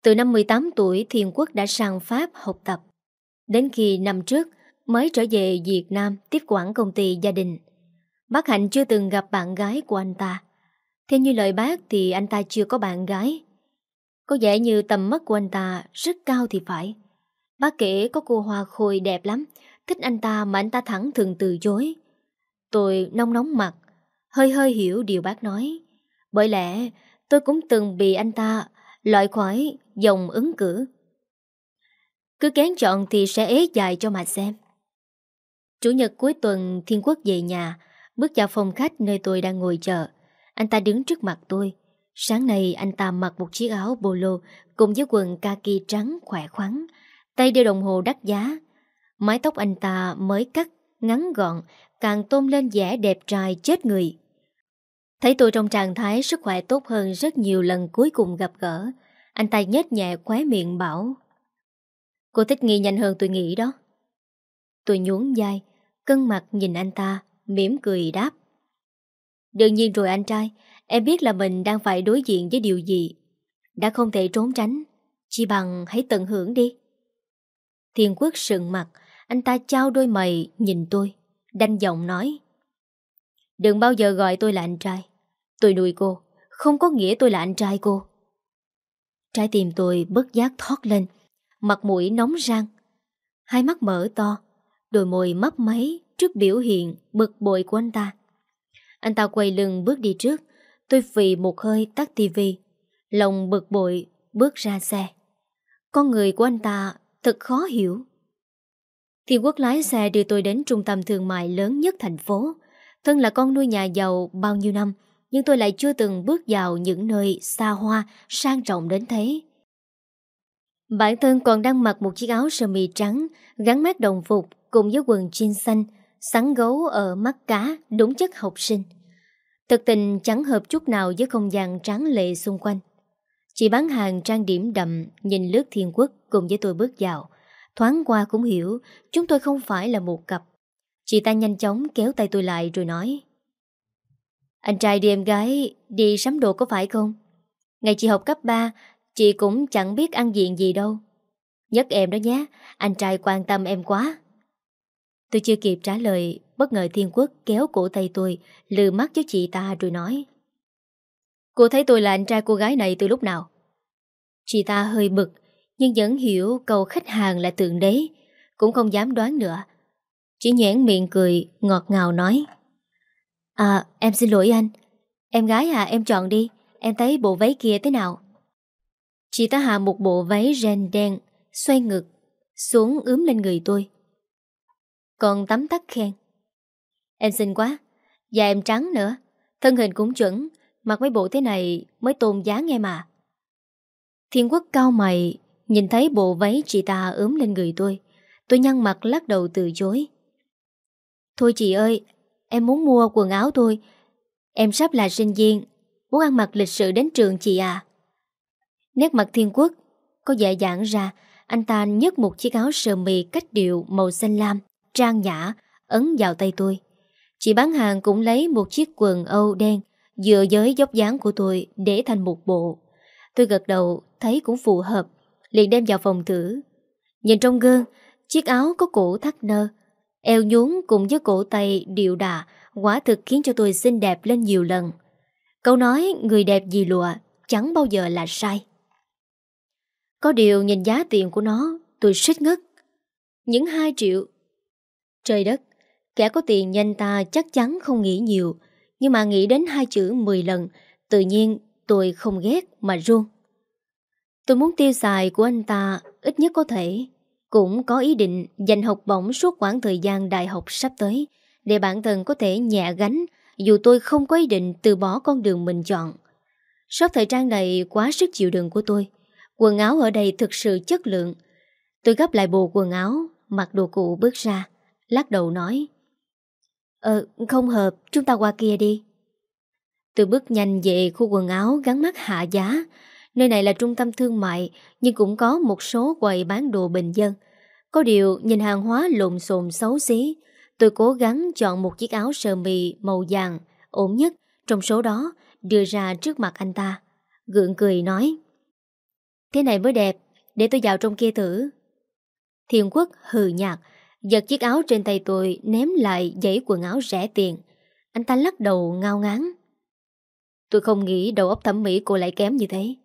Từ năm 18 tuổi, Thiên Quốc đã sang Pháp học tập. Đến khi năm trước, Mới trở về Việt Nam Tiếp quản công ty gia đình. Bác Hạnh chưa từng gặp bạn gái của anh ta. Theo như lời bác Thì anh ta chưa có bạn gái. Có vẻ như tầm mắt của anh ta Rất cao thì phải. Bác kể có cô hoa khôi đẹp lắm, Thích anh ta mà anh ta thẳng thường từ chối. Tôi nóng nóng mặt, Hơi hơi hiểu điều bác nói. Bởi lẽ tôi cũng từng bị anh ta Loại khỏi dòng ứng cử. Cứ kén chọn thì sẽ ế dài cho mà xem. Chủ nhật cuối tuần Thiên Quốc về nhà, Bước vào phòng khách nơi tôi đang ngồi chờ. Anh ta đứng trước mặt tôi Sáng nay, anh ta mặc một chiếc áo bolo Cùng với quần kaki trắng khỏe khoắn, Tay đeo đồng hồ đắt giá. Mái tóc anh ta mới cắt, Ngắn gọn, Càng tôn lên vẻ đẹp trai chết người. Thấy tôi trong trạng thái sức khỏe tốt hơn rất nhiều lần cuối cùng gặp gỡ, Anh ta nhếch nhẹ khóe miệng bảo, Cô thích nghi nhanh hơn tôi nghĩ đó. Tôi nhún vai Cân mặt nhìn anh ta, mỉm cười đáp, Đương nhiên rồi anh trai Em biết là mình đang phải đối diện với điều gì. Đã không thể trốn tránh. Chỉ bằng hãy tận hưởng đi. Thiên quốc sừng mặt. Anh ta trao đôi mày nhìn tôi Đanh giọng nói. Đừng bao giờ gọi tôi là anh trai. Tôi nuôi cô. Không có nghĩa tôi là anh trai cô. Trái tim tôi bất giác thoát lên. Mặt mũi nóng rang. Hai mắt mở to. Đôi môi mấp máy trước biểu hiện bực bội của anh ta. Anh ta quay lưng bước đi trước, tôi vì một hơi tắt tivi, lòng bực bội bước ra xe. Con người của anh ta thật khó hiểu. Thiên quốc lái xe đưa tôi đến trung tâm thương mại lớn nhất thành phố. Thân là con nuôi nhà giàu bao nhiêu năm, nhưng tôi lại chưa từng bước vào những nơi xa hoa, sang trọng đến thế. Bản thân còn đang mặc một chiếc áo sơ mi trắng, gắn mát đồng phục cùng với quần jean xanh, sắn gấu ở mắt cá, đúng chất học sinh. Thực tình chẳng hợp chút nào với không gian tráng lệ xung quanh. Chị bán hàng trang điểm đậm, nhìn lướt thiên quốc cùng với tôi bước vào. Thoáng qua cũng hiểu, chúng tôi không phải là một cặp. Chị ta nhanh chóng kéo tay tôi lại rồi nói. Anh trai đi em gái, đi sắm đồ có phải không? Ngày chị học cấp 3, chị cũng chẳng biết ăn diện gì đâu. Nhất em đó nhé, anh trai quan tâm em quá. Tôi chưa kịp trả lời, Bất ngờ Thiên Quốc kéo cổ tay tôi Lừa mắt cho chị ta rồi nói. Cô thấy tôi là anh trai cô gái này từ lúc nào? Chị ta hơi bực, Nhưng vẫn hiểu câu khách hàng là tượng đế, Cũng không dám đoán nữa. Chỉ nhãn miệng cười, Ngọt ngào nói. À em xin lỗi anh. Em gái à em chọn đi. Em thấy bộ váy kia thế nào? Chị ta hạ một bộ váy ren đen, Xoay ngực Xuống ướm lên người tôi còn tắm tắt khen. Em xinh quá Và em trắng nữa, Thân hình cũng chuẩn, Mặc mấy bộ thế này mới tôn giá nghe mà. Thiên quốc cao mày, Nhìn thấy bộ váy chị ta ướm lên người tôi Tôi nhăn mặt lắc đầu từ chối. Thôi chị ơi, Em muốn mua quần áo thôi Em sắp là sinh viên, Muốn ăn mặc lịch sự đến trường chị à. Nét mặt thiên quốc, Có vẻ giãn ra, Anh ta nhấc một chiếc áo sơ mi cách điệu màu xanh lam trang nhã, ấn vào tay tôi. Chị bán hàng cũng lấy một chiếc quần Âu đen dựa với dốc dáng của tôi để thành một bộ. Tôi gật đầu thấy cũng phù hợp, liền đem vào phòng thử. Nhìn trong gương, chiếc áo có cổ thắt nơ, eo nhún cùng với cổ tay điệu đà quả thực khiến cho tôi xinh đẹp lên nhiều lần. Câu nói người đẹp gì lụa chẳng bao giờ là sai. Có điều nhìn giá tiền của nó tôi suýt ngất. Những 2 triệu Trời đất, kẻ có tiền nhanh ta chắc chắn không nghĩ nhiều, nhưng mà nghĩ đến hai chữ 10 lần, tự nhiên tôi không ghét mà run. Tôi muốn tiêu xài của anh ta ít nhất có thể, cũng có ý định dành học bổng suốt quãng thời gian đại học sắp tới để bản thân có thể nhẹ gánh dù tôi không có ý định từ bỏ con đường mình chọn. Shop thời trang này quá sức chịu đựng của tôi. Quần áo ở đây thực sự chất lượng. Tôi gấp lại bộ quần áo, mặc đồ cũ bước ra, lắc đầu nói. Ờ, không hợp, chúng ta qua kia đi. Tôi bước nhanh về khu quần áo gắn mắt hạ giá. Nơi này là trung tâm thương mại, nhưng cũng có một số quầy bán đồ bình dân. Có điều nhìn hàng hóa lộn xộn xấu xí, tôi cố gắng chọn một chiếc áo sơ mi màu vàng, ổn nhất trong số đó, đưa ra trước mặt anh ta. Gượng cười nói. Thế này mới đẹp, để tôi vào trong kia thử. thiền quốc hừ nhạt, giật chiếc áo trên tay tôi ném lại giấy quần áo rẻ tiền. Anh ta lắc đầu ngao ngán. Tôi không nghĩ đầu óc thẩm mỹ cô lại kém như thế.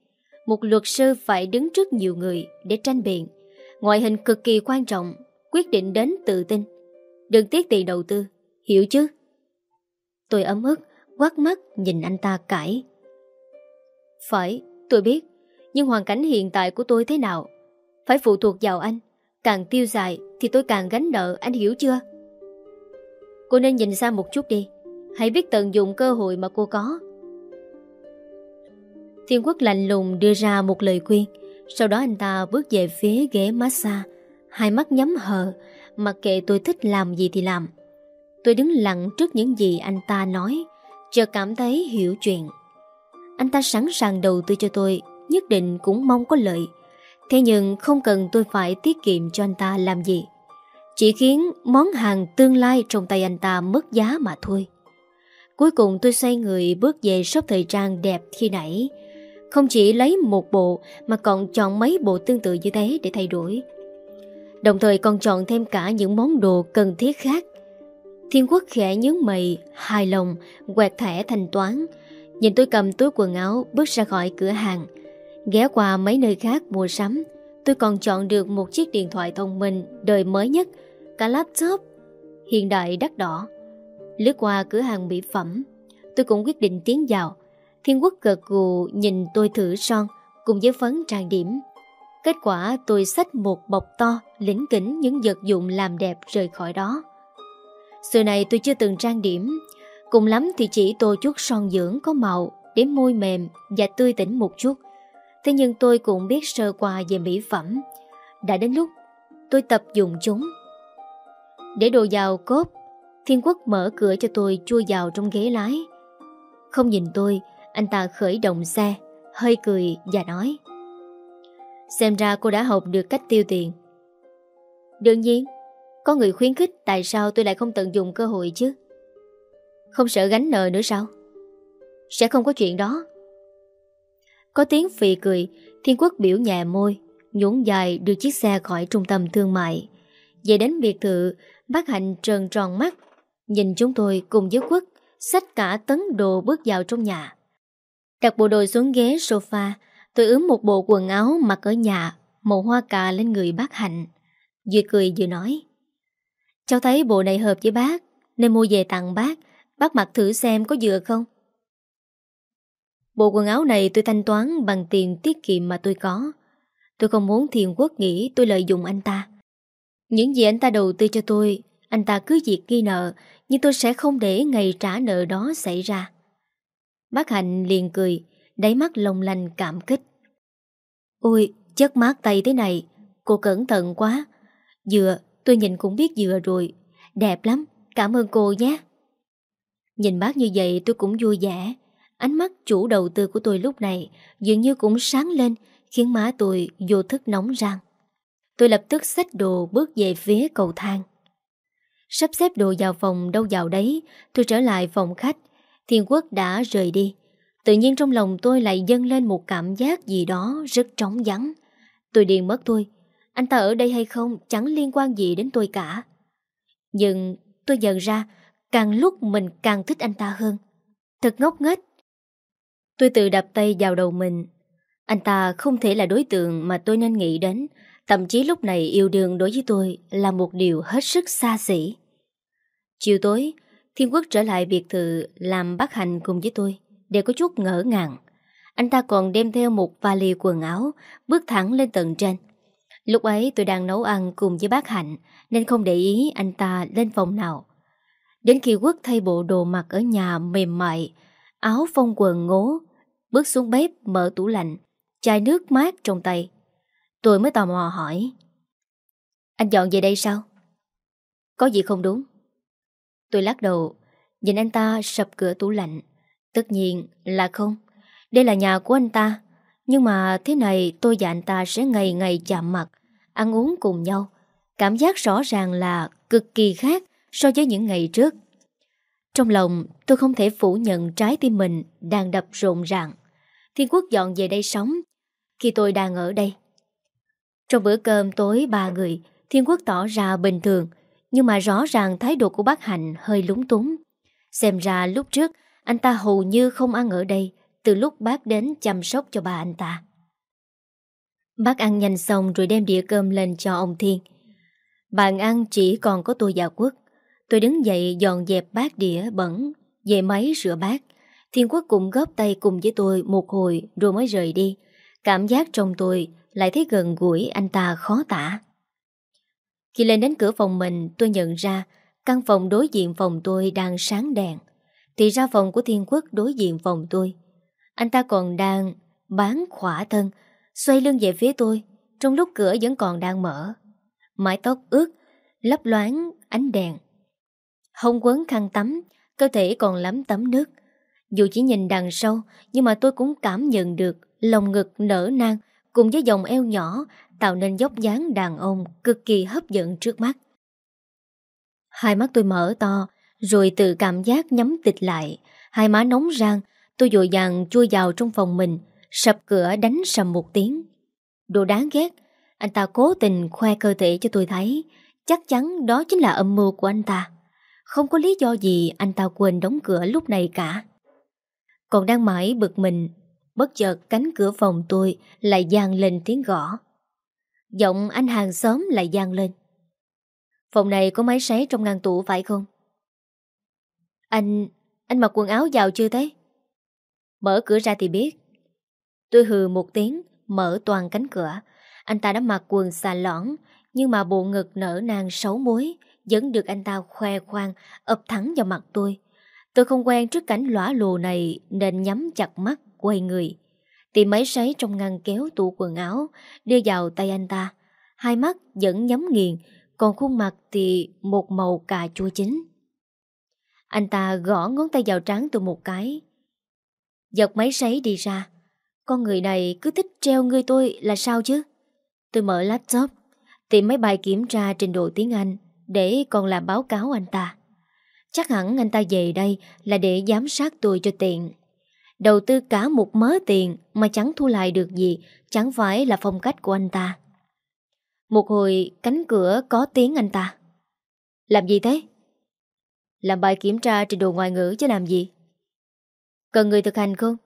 Một luật sư phải đứng trước nhiều người để tranh biện. Ngoại hình cực kỳ quan trọng, quyết định đến tự tin. Đừng tiếc tiền đầu tư, hiểu chứ? Tôi ấm ức, quát mắt nhìn anh ta cãi. Phải, tôi biết, nhưng hoàn cảnh hiện tại của tôi thế nào? Phải phụ thuộc vào anh. Càng tiêu xài thì tôi càng gánh nợ, anh hiểu chưa? Cô nên nhìn xa một chút đi. Hãy biết tận dụng cơ hội mà cô có. Thiên quốc lạnh lùng đưa ra một lời khuyên Sau đó anh ta bước về phía ghế massage Hai mắt nhắm hờ Mặc kệ tôi thích làm gì thì làm Tôi đứng lặng trước những gì anh ta nói chờ cảm thấy hiểu chuyện Anh ta sẵn sàng đầu tư cho tôi Nhất định cũng mong có lợi Thế nhưng không cần tôi phải tiết kiệm cho anh ta làm gì Chỉ khiến món hàng tương lai trong tay anh ta mất giá mà thôi Cuối cùng tôi xoay người bước về shop thời trang đẹp khi nãy không chỉ lấy một bộ mà còn chọn mấy bộ tương tự như thế để thay đổi. Đồng thời còn chọn thêm cả những món đồ cần thiết khác. Thiên quốc khẽ nhớ mày, hài lòng, quẹt thẻ thanh toán. Nhìn tôi cầm túi quần áo bước ra khỏi cửa hàng. Ghé qua mấy nơi khác mua sắm. Tôi còn chọn được một chiếc điện thoại thông minh đời mới nhất, cả laptop, hiện đại đắt đỏ. Lướt qua cửa hàng mỹ phẩm, tôi cũng quyết định tiến vào. Thiên Quốc gật gù nhìn tôi thử son cùng với phấn trang điểm. Kết quả tôi xách một bọc to, lĩnh kỉnh những vật dụng làm đẹp rời khỏi đó. Xưa này tôi chưa từng trang điểm, cùng lắm thì chỉ tô chút son dưỡng có màu để môi mềm và tươi tỉnh một chút. Thế nhưng tôi cũng biết sơ qua về mỹ phẩm. Đã đến lúc tôi tập dùng chúng. Để đồ vào cốp, Thiên Quốc mở cửa cho tôi chui vào trong ghế lái. Không nhìn tôi, anh ta khởi động xe Hơi cười và nói Xem ra cô đã học được cách tiêu tiền Đương nhiên Có người khuyến khích Tại sao tôi lại không tận dụng cơ hội chứ Không sợ gánh nợ nữa sao Sẽ không có chuyện đó có tiếng phì cười, Thiên quốc biểu nhẹ môi Nhún dài đưa chiếc xe khỏi trung tâm thương mại. Về đến biệt thự, Bác Hạnh trơn tròn mắt, Nhìn chúng tôi cùng với quốc Xách cả tấn đồ bước vào trong nhà. Đặt bộ đồ xuống ghế sofa, Tôi ướm một bộ quần áo mặc ở nhà, Màu hoa cà lên người bác Hạnh. Vừa cười vừa nói, Cháu thấy bộ này hợp với bác, Nên mua về tặng bác. Bác mặc thử xem có vừa không? Bộ quần áo này tôi thanh toán Bằng tiền tiết kiệm mà tôi có Tôi không muốn thiền quốc nghĩ tôi lợi dụng anh ta Những gì anh ta đầu tư cho tôi Anh ta cứ việc ghi nợ Nhưng tôi sẽ không để ngày trả nợ đó xảy ra Bác Hạnh liền cười, đáy mắt lồng lanh cảm kích. Ôi, chất mát tay thế này, cô cẩn thận quá. Dừa, tôi nhìn cũng biết dừa rồi. Đẹp lắm, cảm ơn cô nhé. Nhìn bác như vậy tôi cũng vui vẻ. Ánh mắt chủ đầu tư của tôi lúc này dường như cũng sáng lên khiến má tôi vô thức nóng rang. Tôi lập tức xách đồ bước về phía cầu thang. Sắp xếp đồ vào phòng đâu vào đấy, tôi trở lại phòng khách. Thiên quốc đã rời đi. Tự nhiên trong lòng tôi lại dâng lên một cảm giác gì đó rất trống vắng. Tôi điền mất tôi. Anh ta ở đây hay không chẳng liên quan gì đến tôi cả. Nhưng tôi nhận ra Càng lúc mình càng thích anh ta hơn. Thật ngốc nghếch Tôi tự đập tay vào đầu mình Anh ta không thể là đối tượng mà tôi nên nghĩ đến Thậm chí lúc này yêu đương đối với tôi Là một điều hết sức xa xỉ Chiều tối Thiên Quốc trở lại biệt thự làm bác hành cùng với tôi, để có chút ngỡ ngàng. Anh ta còn đem theo một vali quần áo, bước thẳng lên tầng trên. Lúc ấy tôi đang nấu ăn cùng với bác Hạnh Nên không để ý anh ta lên phòng nào Đến khi Quốc thay bộ đồ mặc ở nhà mềm mại Áo phong quần ngố, Bước xuống bếp mở tủ lạnh, Chai nước mát trong tay. Tôi mới tò mò hỏi, Anh dọn về đây sao? Có gì không đúng? Tôi lắc đầu, Nhìn anh ta sập cửa tủ lạnh. Tất nhiên là không, Đây là nhà của anh ta. Nhưng mà thế này tôi và anh ta sẽ ngày ngày chạm mặt, Ăn uống cùng nhau. Cảm giác rõ ràng là cực kỳ khác So với những ngày trước. Trong lòng, tôi không thể phủ nhận Trái tim mình đang đập rộn ràng Thiên Quốc dọn về đây sống, Khi tôi đang ở đây. Trong bữa cơm tối ba người, Thiên Quốc tỏ ra bình thường, Nhưng mà rõ ràng thái độ của bác Hạnh hơi lúng túng. Xem ra lúc trước, Anh ta hầu như không ăn ở đây Từ lúc bác đến chăm sóc cho bà anh ta. Bác ăn nhanh xong rồi đem đĩa cơm lên cho ông Thiên. Bàn ăn chỉ còn có tôi và Quốc Tôi đứng dậy dọn dẹp bát đĩa, bẩn, Về máy rửa bát. Thiên Quốc cũng góp tay cùng với tôi một hồi rồi mới rời đi. Cảm giác trong tôi lại thấy gần gũi, anh ta khó tả. Khi lên đến cửa phòng mình, tôi nhận ra Căn phòng đối diện phòng tôi đang sáng đèn. Thì ra phòng của Thiên Quốc đối diện phòng tôi. Anh ta còn đang bán khỏa thân, Xoay lưng về phía tôi. Trong lúc cửa vẫn còn đang mở. Mái tóc ướt, Lấp loáng ánh đèn. Hông quấn khăn tắm, Cơ thể còn lắm tắm nước. Dù chỉ nhìn đằng sau, Nhưng mà tôi cũng cảm nhận được lồng ngực nở nang Cùng với dòng eo nhỏ, Tạo nên dốc dáng đàn ông Cực kỳ hấp dẫn trước mắt. Hai mắt tôi mở to, Rồi tự cảm giác nhắm tịch lại. Hai má nóng rang, Tôi dội dàng chui vào trong phòng mình, Sập cửa đánh sầm một tiếng. Đồ đáng ghét, Anh ta cố tình khoe cơ thể cho tôi thấy, Chắc chắn đó chính là âm mưu của anh ta. Không có lý do gì Anh ta quên đóng cửa lúc này cả Còn đang mãi bực mình Bất chợt cánh cửa phòng tôi Lại gian lên tiếng gõ Giọng anh hàng xóm lại gian lên Phòng này có máy sấy trong ngăn tủ phải không? Anh... anh mặc quần áo vào chưa thế? Mở cửa ra thì biết Tôi hừ một tiếng, mở toàn cánh cửa. Anh ta đã mặc quần xà lõn, nhưng mà bộ ngực nở nang xấu muối, vẫn được anh ta khoe khoang, ập thẳng vào mặt tôi. Tôi không quen trước cảnh lõa lồ này nên nhắm chặt mắt, quay người. Tìm máy sấy trong ngăn kéo tủ quần áo, đưa vào tay anh ta. Hai mắt vẫn nhắm nghiền, còn khuôn mặt thì một màu cà chua chín. Anh ta gõ ngón tay vào trán tôi một cái. Giật máy sấy đi ra. Con người này cứ thích treo người tôi là sao chứ? Tôi mở laptop, tìm mấy bài kiểm tra trình độ tiếng Anh để còn làm báo cáo anh ta. Chắc hẳn anh ta về đây là để giám sát tôi cho tiện. Đầu tư cả một mớ tiền mà chẳng thu lại được gì, chẳng phải là phong cách của anh ta. Một hồi cánh cửa có tiếng anh ta. Làm gì thế? Làm bài kiểm tra trình độ ngoại ngữ chứ làm gì? Cần người thực hành không?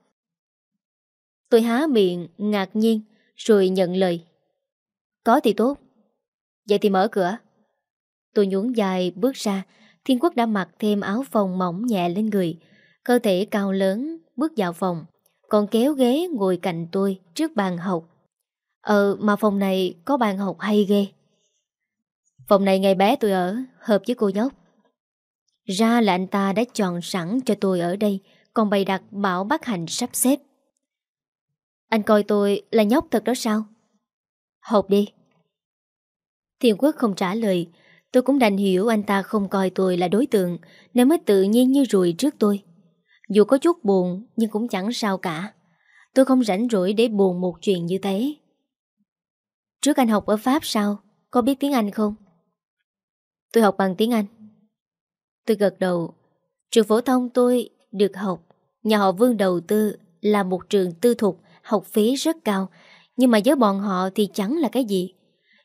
Tôi há miệng, ngạc nhiên, rồi nhận lời. Có thì tốt. Vậy thì mở cửa. Tôi nhún dài bước ra, Thiên Quốc đã mặc thêm áo phòng mỏng nhẹ lên người, cơ thể cao lớn, bước vào phòng, còn kéo ghế ngồi cạnh tôi trước bàn học. Ờ, mà phòng này có bàn học hay ghê. Phòng này ngày bé tôi ở, hợp với cô nhóc. Ra là anh ta đã chọn sẵn cho tôi ở đây, còn bày đặt bảo bác hành sắp xếp. Anh coi tôi là nhóc thật đó sao? Học đi. Thiên Quốc không trả lời. Tôi cũng đành hiểu anh ta không coi tôi là đối tượng nên mới tự nhiên như rùi trước tôi. Dù có chút buồn nhưng cũng chẳng sao cả. Tôi không rảnh rỗi để buồn một chuyện như thế. Trước anh học ở Pháp sao? Có biết tiếng Anh không? Tôi học bằng tiếng Anh. Tôi gật đầu. Trường phổ thông tôi được học. Nhà họ Vương đầu tư là một trường tư thục học phí rất cao, nhưng mà với bọn họ thì chẳng là cái gì.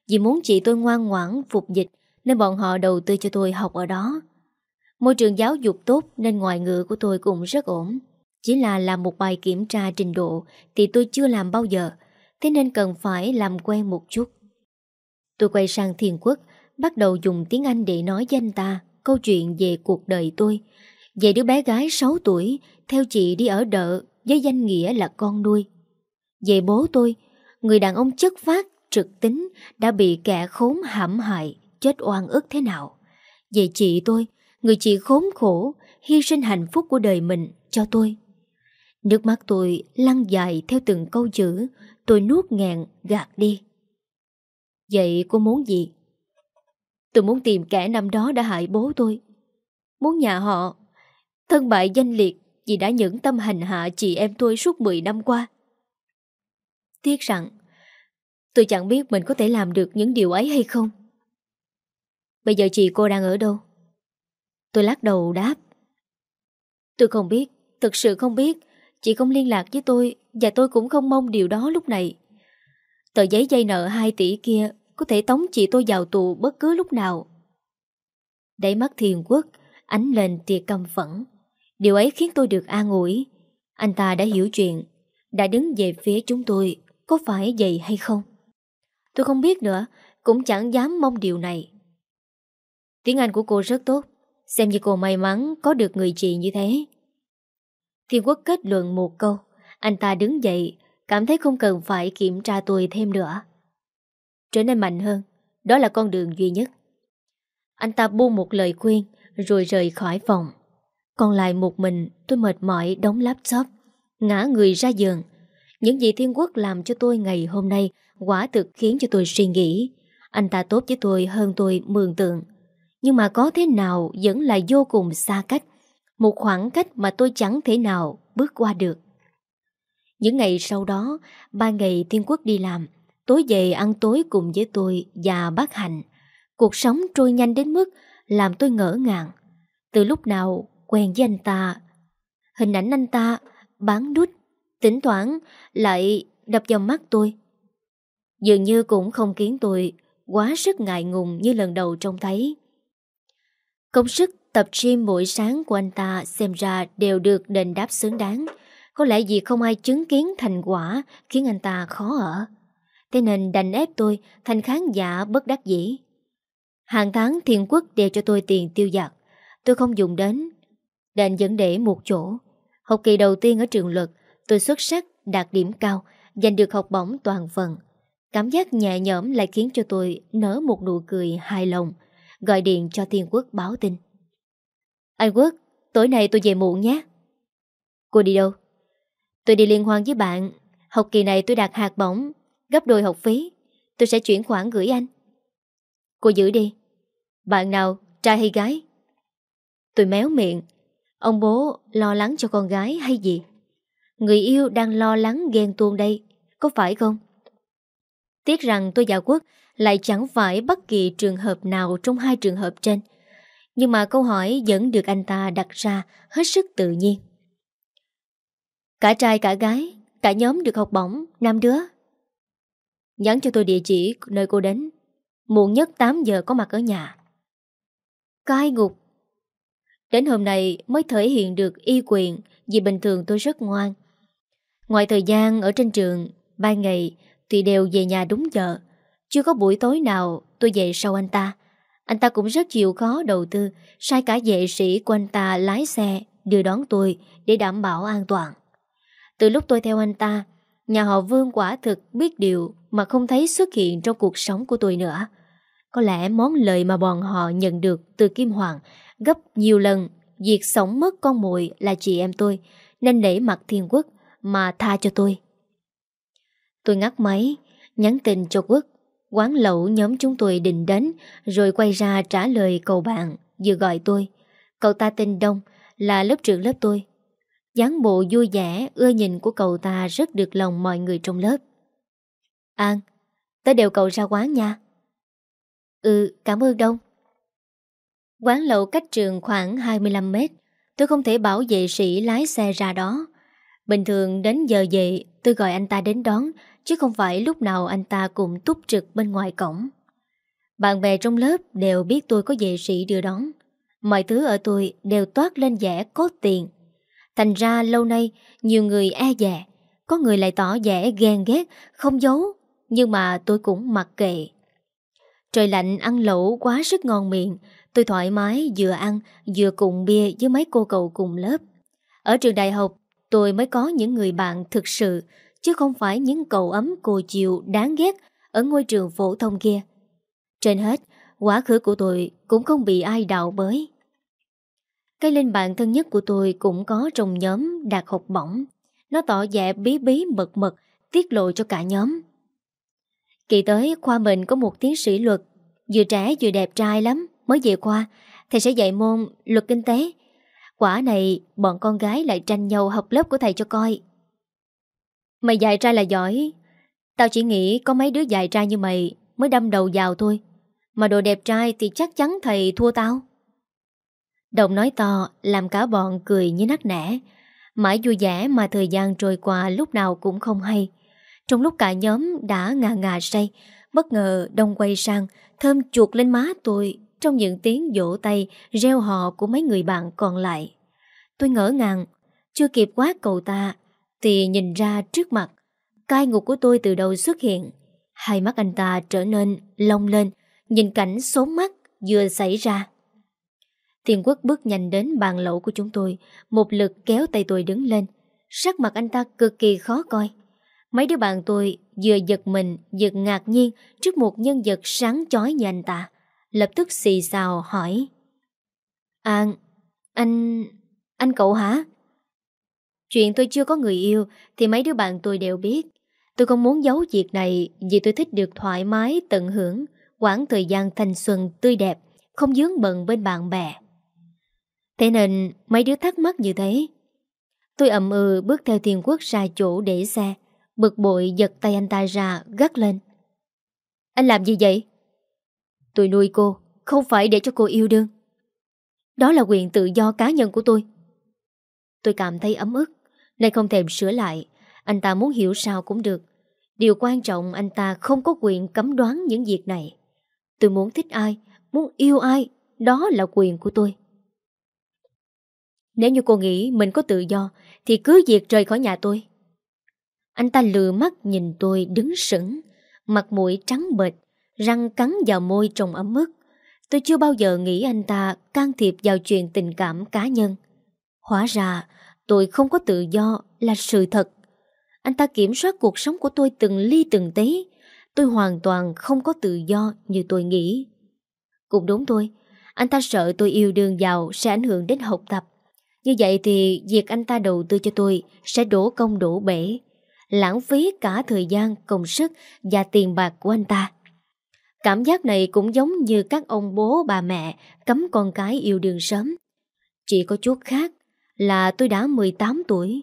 Vì muốn chị tôi ngoan ngoãn phục dịch nên bọn họ đầu tư cho tôi học ở đó. Môi trường giáo dục tốt nên ngoại ngữ của tôi cũng rất ổn. Chỉ là làm một bài kiểm tra trình độ thì tôi chưa làm bao giờ, thế nên cần phải làm quen một chút. Tôi quay sang thiền quốc, bắt đầu dùng tiếng Anh để nói với anh ta câu chuyện về cuộc đời tôi, về đứa bé gái 6 tuổi theo chị đi ở đợ với danh nghĩa là con nuôi. Về bố tôi, người đàn ông chất phát, trực tính đã bị kẻ khốn hãm hại, chết oan ức thế nào. Vậy chị tôi, người chị khốn khổ, hy sinh hạnh phúc của đời mình cho tôi. Nước mắt tôi lăn dài theo từng câu chữ, tôi nuốt ngàn gạt đi. Vậy cô muốn gì? Tôi muốn tìm kẻ năm đó đã hại bố tôi. Muốn nhà họ thân bại danh liệt vì đã những tâm hành hạ chị em tôi suốt 10 năm qua. Tiếc rằng tôi chẳng biết mình có thể làm được những điều ấy hay không. Bây giờ chị cô đang ở đâu? Tôi lắc đầu đáp. Tôi không biết, thực sự không biết. Chị không liên lạc với tôi và tôi cũng không mong điều đó lúc này. Tờ giấy dây nợ 2 tỷ kia có thể tống chị tôi vào tù bất cứ lúc nào. Đáy mắt thiền quốc, ánh lên tia căm phẫn. Điều ấy khiến tôi được an ủi. Anh ta đã hiểu chuyện, đã đứng về phía chúng tôi, có phải vậy hay không? Tôi không biết nữa, cũng chẳng dám mong điều này. Tiếng Anh của cô rất tốt, xem như cô may mắn có được người chị như thế. Thiên Quốc kết luận một câu, anh ta đứng dậy, cảm thấy không cần phải kiểm tra tôi thêm nữa. Trở nên mạnh hơn, đó là con đường duy nhất. Anh ta buông một lời khuyên, rồi rời khỏi phòng. Còn lại một mình tôi mệt mỏi đóng laptop Ngã người ra giường Những gì Thiên Quốc làm cho tôi ngày hôm nay Quả thực khiến cho tôi suy nghĩ Anh ta tốt với tôi hơn tôi mường tượng nhưng mà có thế nào Vẫn là vô cùng xa cách Một khoảng cách mà tôi chẳng thể nào Bước qua được Những ngày sau đó Ba ngày Thiên Quốc đi làm Tối về ăn tối cùng với tôi Và bác Hạnh Cuộc sống trôi nhanh đến mức Làm tôi ngỡ ngàng Từ lúc nào quen với anh ta. Hình ảnh anh ta bán đút, tỉnh thoảng lại đập vào mắt tôi. Dường như cũng không khiến tôi quá sức ngại ngùng như lần đầu trông thấy. Công sức tập gym mỗi sáng của anh ta xem ra đều được đền đáp xứng đáng. Có lẽ vì không ai chứng kiến thành quả khiến anh ta khó ở. Thế nên đành ép tôi thành khán giả bất đắc dĩ. Hàng tháng thiên quốc đều cho tôi tiền tiêu giặt. Tôi không dùng đến Đành dẫn để một chỗ Học kỳ đầu tiên ở trường luật Tôi xuất sắc, đạt điểm cao Giành được học bổng toàn phần Cảm giác nhẹ nhõm lại khiến cho tôi Nở một nụ cười hài lòng Gọi điện cho Thiên Quốc báo tin Anh Quốc, tối nay tôi về muộn nhé Cô đi đâu? Tôi đi liên hoan với bạn Học kỳ này tôi đạt hạt bổng Gấp đôi học phí Tôi sẽ chuyển khoản gửi anh Cô giữ đi Bạn nào, trai hay gái? Tôi méo miệng Ông bố lo lắng cho con gái hay gì? Người yêu đang lo lắng ghen tuông đây, có phải không? Tiếc rằng tôi và Quốc lại chẳng phải bất kỳ trường hợp nào trong hai trường hợp trên. Nhưng mà câu hỏi vẫn được anh ta đặt ra hết sức tự nhiên. Cả trai cả gái, cả nhóm được học bổng, năm đứa. Nhắn cho tôi địa chỉ nơi cô đến. Muộn nhất 8 giờ có mặt ở nhà. Cai ngục Đến hôm nay mới thể hiện được y quyền vì bình thường tôi rất ngoan. Ngoài thời gian ở trên trường, ba ngày thì đều về nhà đúng giờ. Chưa có buổi tối nào tôi về sau anh ta. Anh ta cũng rất chịu khó đầu tư, sai cả vệ sĩ của anh ta lái xe đưa đón tôi để đảm bảo an toàn. Từ lúc tôi theo anh ta, nhà họ Vương quả thực biết điều mà không thấy xuất hiện trong cuộc sống của tôi nữa. Có lẽ món lời mà bọn họ nhận được từ Kim Hoàng gấp nhiều lần việc sống mất con muội là chị em tôi nên nể mặt thiên quốc mà tha cho tôi. Tôi ngắt máy, nhắn tin cho quốc. Quán lẩu nhóm chúng tôi định đến rồi quay ra trả lời cậu bạn vừa gọi tôi. Cậu ta tên Đông là lớp trưởng lớp tôi. dáng bộ vui vẻ, ưa nhìn của cậu ta rất được lòng mọi người trong lớp. An, tớ đều cậu ra quán nha. Ừ, cảm ơn Đông. Quán lẩu cách trường khoảng 25 mét Tôi không thể bảo vệ sĩ lái xe ra đó Bình thường đến giờ về Tôi gọi anh ta đến đón Chứ không phải lúc nào anh ta cũng túc trực bên ngoài cổng. Bạn bè trong lớp đều biết tôi có vệ sĩ đưa đón. Mọi thứ ở tôi đều toát lên vẻ có tiền. Thành ra lâu nay Nhiều người e dè Có người lại tỏ vẻ ghen ghét Không giấu Nhưng mà tôi cũng mặc kệ. Trời lạnh ăn lẩu quá sức ngon miệng Tôi thoải mái vừa ăn vừa cùng bia với mấy cô cậu cùng lớp. Ở trường đại học, tôi mới có những người bạn thực sự, chứ không phải những cậu ấm cô chiều đáng ghét ở ngôi trường phổ thông kia. Trên hết, quá khứ của tôi cũng không bị ai đạo bới. Cái linh bạn thân nhất của tôi cũng có trong nhóm đạt học bổng. Nó tỏ vẻ bí bí mật mật, tiết lộ cho cả nhóm. Kỳ tới khoa mình có một tiến sĩ luật, vừa trẻ vừa đẹp trai lắm, mới về khoa, thầy sẽ dạy môn luật kinh tế. Quả này, bọn con gái lại tranh nhau học lớp của thầy cho coi. Mày dạy trai là giỏi, tao chỉ nghĩ có mấy đứa dạy trai như mày mới đâm đầu vào thôi. Mà đồ đẹp trai thì chắc chắn thầy thua tao. Đồng nói to làm cả bọn cười như nắc nẻ. Mãi vui vẻ mà thời gian trôi qua lúc nào cũng không hay. Trong lúc cả nhóm đã ngà ngà say, bất ngờ Đông quay sang, thơm chuột lên má tôi trong những tiếng vỗ tay, reo hò của mấy người bạn còn lại. Tôi ngỡ ngàng, chưa kịp quát cậu ta, thì nhìn ra trước mặt, cai ngục của tôi từ đầu xuất hiện. Hai mắt anh ta trở nên long lên, nhìn cảnh số mắt vừa xảy ra. tiền quốc bước nhanh đến bàn lẩu của chúng tôi, một lực kéo tay tôi đứng lên. Sắc mặt anh ta cực kỳ khó coi. Mấy đứa bạn tôi vừa giật mình, giật ngạc nhiên trước một nhân vật sáng chói như anh ta. Lập tức xì xào hỏi. an anh... anh cậu hả? Chuyện tôi chưa có người yêu thì mấy đứa bạn tôi đều biết. Tôi không muốn giấu việc này vì tôi thích được thoải mái, tận hưởng, quãng thời gian thanh xuân tươi đẹp, không dướng bận bên bạn bè. Thế nên mấy đứa thắc mắc như thế. Tôi ậm ừ bước theo thiên quốc ra chỗ để xe, bực bội giật tay anh ta ra, gắt lên. Anh làm gì vậy? Tôi nuôi cô, không phải để cho cô yêu đương. Đó là quyền tự do cá nhân của tôi. Tôi cảm thấy ấm ức, nên không thèm sửa lại. Anh ta muốn hiểu sao cũng được. Điều quan trọng anh ta không có quyền cấm đoán những việc này. Tôi muốn thích ai, muốn yêu ai, đó là quyền của tôi. Nếu như cô nghĩ mình có tự do Thì cứ việc rời khỏi nhà tôi Anh ta lừa mắt nhìn tôi đứng sững Mặt mũi trắng bệch Răng cắn vào môi trong ấm ức Tôi chưa bao giờ nghĩ anh ta can thiệp vào chuyện tình cảm cá nhân Hóa ra tôi không có tự do là sự thật Anh ta kiểm soát cuộc sống của tôi từng ly từng tí Tôi hoàn toàn không có tự do như tôi nghĩ Cũng đúng thôi Anh ta sợ tôi yêu đương giàu sẽ ảnh hưởng đến học tập như vậy thì việc anh ta đầu tư cho tôi sẽ đổ công đổ bể, lãng phí cả thời gian, công sức và tiền bạc của anh ta. Cảm giác này cũng giống như các ông bố bà mẹ cấm con cái yêu đương sớm. Chỉ có chút khác là tôi đã 18 tuổi.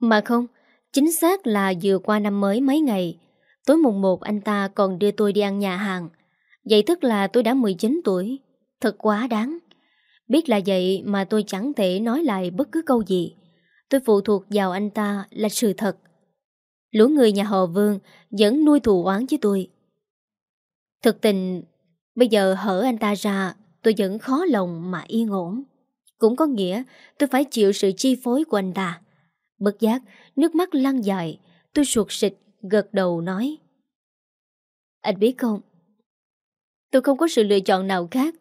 Mà không, chính xác là vừa qua năm mới mấy ngày, tối mùng 1 anh ta còn đưa tôi đi ăn nhà hàng. Vậy tức là tôi đã 19 tuổi. Thật quá đáng. Biết là vậy mà tôi chẳng thể nói lại bất cứ câu gì. Tôi phụ thuộc vào anh ta là sự thật. Lũ người nhà họ Vương vẫn nuôi thù oán với tôi. Thực tình, bây giờ hở anh ta ra, tôi vẫn khó lòng mà yên ổn. Cũng có nghĩa tôi phải chịu sự chi phối của anh ta. Bất giác, nước mắt lăn dài, tôi suột xịt, gật đầu nói. Anh biết không? Tôi không có sự lựa chọn nào khác.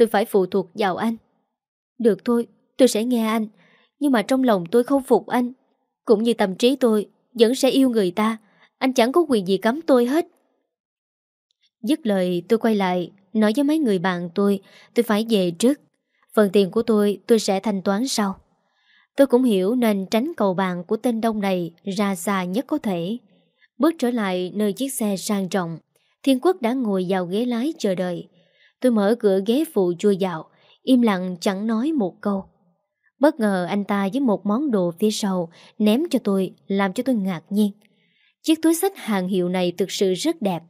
Tôi phải phụ thuộc vào anh Được thôi tôi sẽ nghe anh Nhưng mà trong lòng tôi không phục anh Cũng như tâm trí tôi Vẫn sẽ yêu người ta Anh chẳng có quyền gì cấm tôi hết Dứt lời tôi quay lại Nói với mấy người bạn tôi Tôi phải về trước Phần tiền của tôi tôi sẽ thanh toán sau Tôi cũng hiểu nên tránh cầu bàn của tên đông này ra xa nhất có thể. Bước trở lại nơi chiếc xe sang trọng, Thiên Quốc đã ngồi vào ghế lái chờ đợi. Tôi mở cửa ghế phụ chui vào Im lặng chẳng nói một câu Bất ngờ anh ta với một món đồ phía sau Ném cho tôi Làm cho tôi ngạc nhiên Chiếc túi sách hàng hiệu này thực sự rất đẹp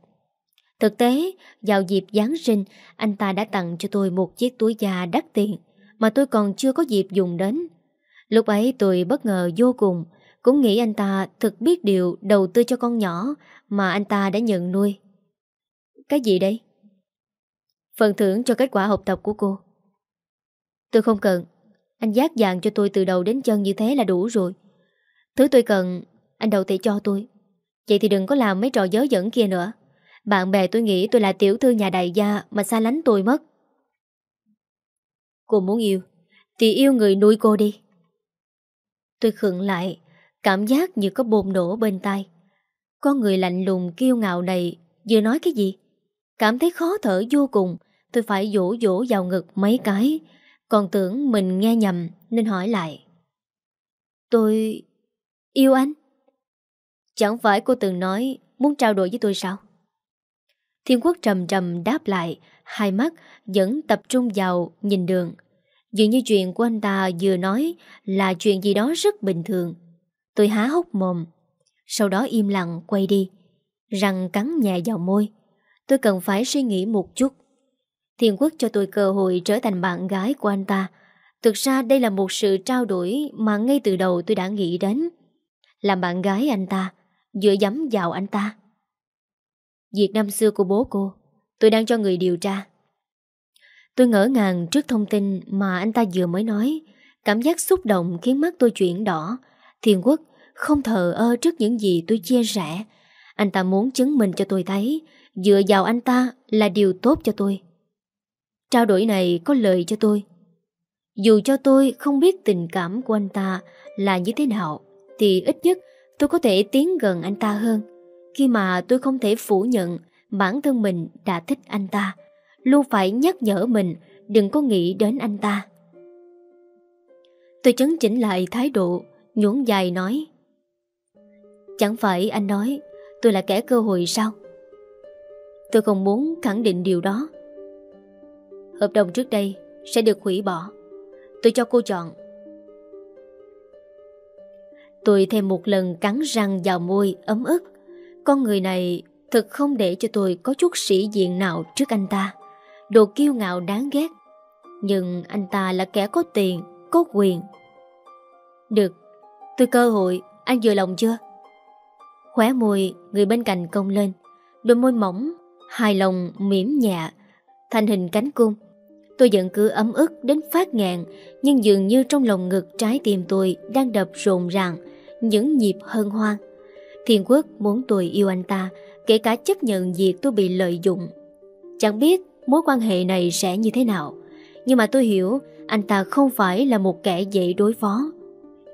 Thực tế, Vào dịp Giáng sinh, Anh ta đã tặng cho tôi một chiếc túi da đắt tiền Mà tôi còn chưa có dịp dùng đến. Lúc ấy tôi bất ngờ vô cùng, Cũng nghĩ anh ta thực biết điều đầu tư cho con nhỏ Mà anh ta đã nhận nuôi. Cái gì đây? Phần thưởng cho kết quả học tập của cô. Tôi không cần. Anh giác dạng cho tôi từ đầu đến chân như thế là đủ rồi. Thứ tôi cần, Anh đầu thể cho tôi. Vậy thì đừng có làm mấy trò dớ dẫn kia nữa. Bạn bè tôi nghĩ tôi là tiểu thư nhà đại gia Mà xa lánh tôi mất Cô muốn yêu Thì yêu người nuôi cô đi Tôi khựng lại Cảm giác như có bồn nổ bên tai Con người lạnh lùng kiêu ngạo này vừa nói cái gì? Cảm thấy khó thở vô cùng, tôi phải dỗ dỗ vào ngực mấy cái, còn tưởng mình nghe nhầm nên hỏi lại. Tôi... yêu anh? Chẳng phải cô từng nói muốn trao đổi với tôi sao? Thiên quốc trầm trầm đáp lại, hai mắt vẫn tập trung vào nhìn đường. Dường như chuyện của anh ta vừa nói là chuyện gì đó rất bình thường. Tôi há hốc mồm, sau đó im lặng quay đi, răng cắn nhẹ vào môi. Tôi cần phải suy nghĩ một chút. Thiên quốc cho tôi cơ hội trở thành bạn gái của anh ta. Thực ra đây là một sự trao đổi mà ngay từ đầu tôi đã nghĩ đến. Làm bạn gái anh ta, dựa dẫm vào anh ta. Việc năm xưa của bố cô, tôi đang cho người điều tra. Tôi ngỡ ngàng trước thông tin mà anh ta vừa mới nói. Cảm giác xúc động khiến mắt tôi chuyển đỏ. Thiên quốc không thờ ơ trước những gì tôi chia sẻ. Anh ta muốn chứng minh cho tôi thấy dựa vào anh ta là điều tốt cho tôi. Trao đổi này có lợi cho tôi. Dù cho tôi không biết tình cảm của anh ta là như thế nào, thì ít nhất tôi có thể tiến gần anh ta hơn. Khi mà tôi không thể phủ nhận bản thân mình đã thích anh ta, luôn phải nhắc nhở mình đừng có nghĩ đến anh ta. Tôi chấn chỉnh lại thái độ, nhuốn dài nói. Chẳng phải anh nói tôi là kẻ cơ hội sao? Tôi không muốn khẳng định điều đó. Hợp đồng trước đây sẽ được hủy bỏ. Tôi cho cô chọn. Tôi thêm một lần cắn răng vào môi ấm ức. Con người này thật không để cho tôi có chút sĩ diện nào trước anh ta. Đồ kiêu ngạo đáng ghét. Nhưng anh ta là kẻ có tiền, có quyền. Được, tôi cơ hội, anh vừa lòng chưa? Khóe môi, người bên cạnh công lên. Đôi môi mỏng, hài lòng, mỉm nhẹ, thành hình cánh cung. Tôi vẫn cứ ấm ức đến phát ngàn, nhưng dường như trong lòng ngực trái tim tôi đang đập rộn ràng, những nhịp hân hoan. Thiên quốc muốn tôi yêu anh ta, kể cả chấp nhận việc tôi bị lợi dụng. Chẳng biết mối quan hệ này sẽ như thế nào, nhưng mà tôi hiểu anh ta không phải là một kẻ dễ đối phó.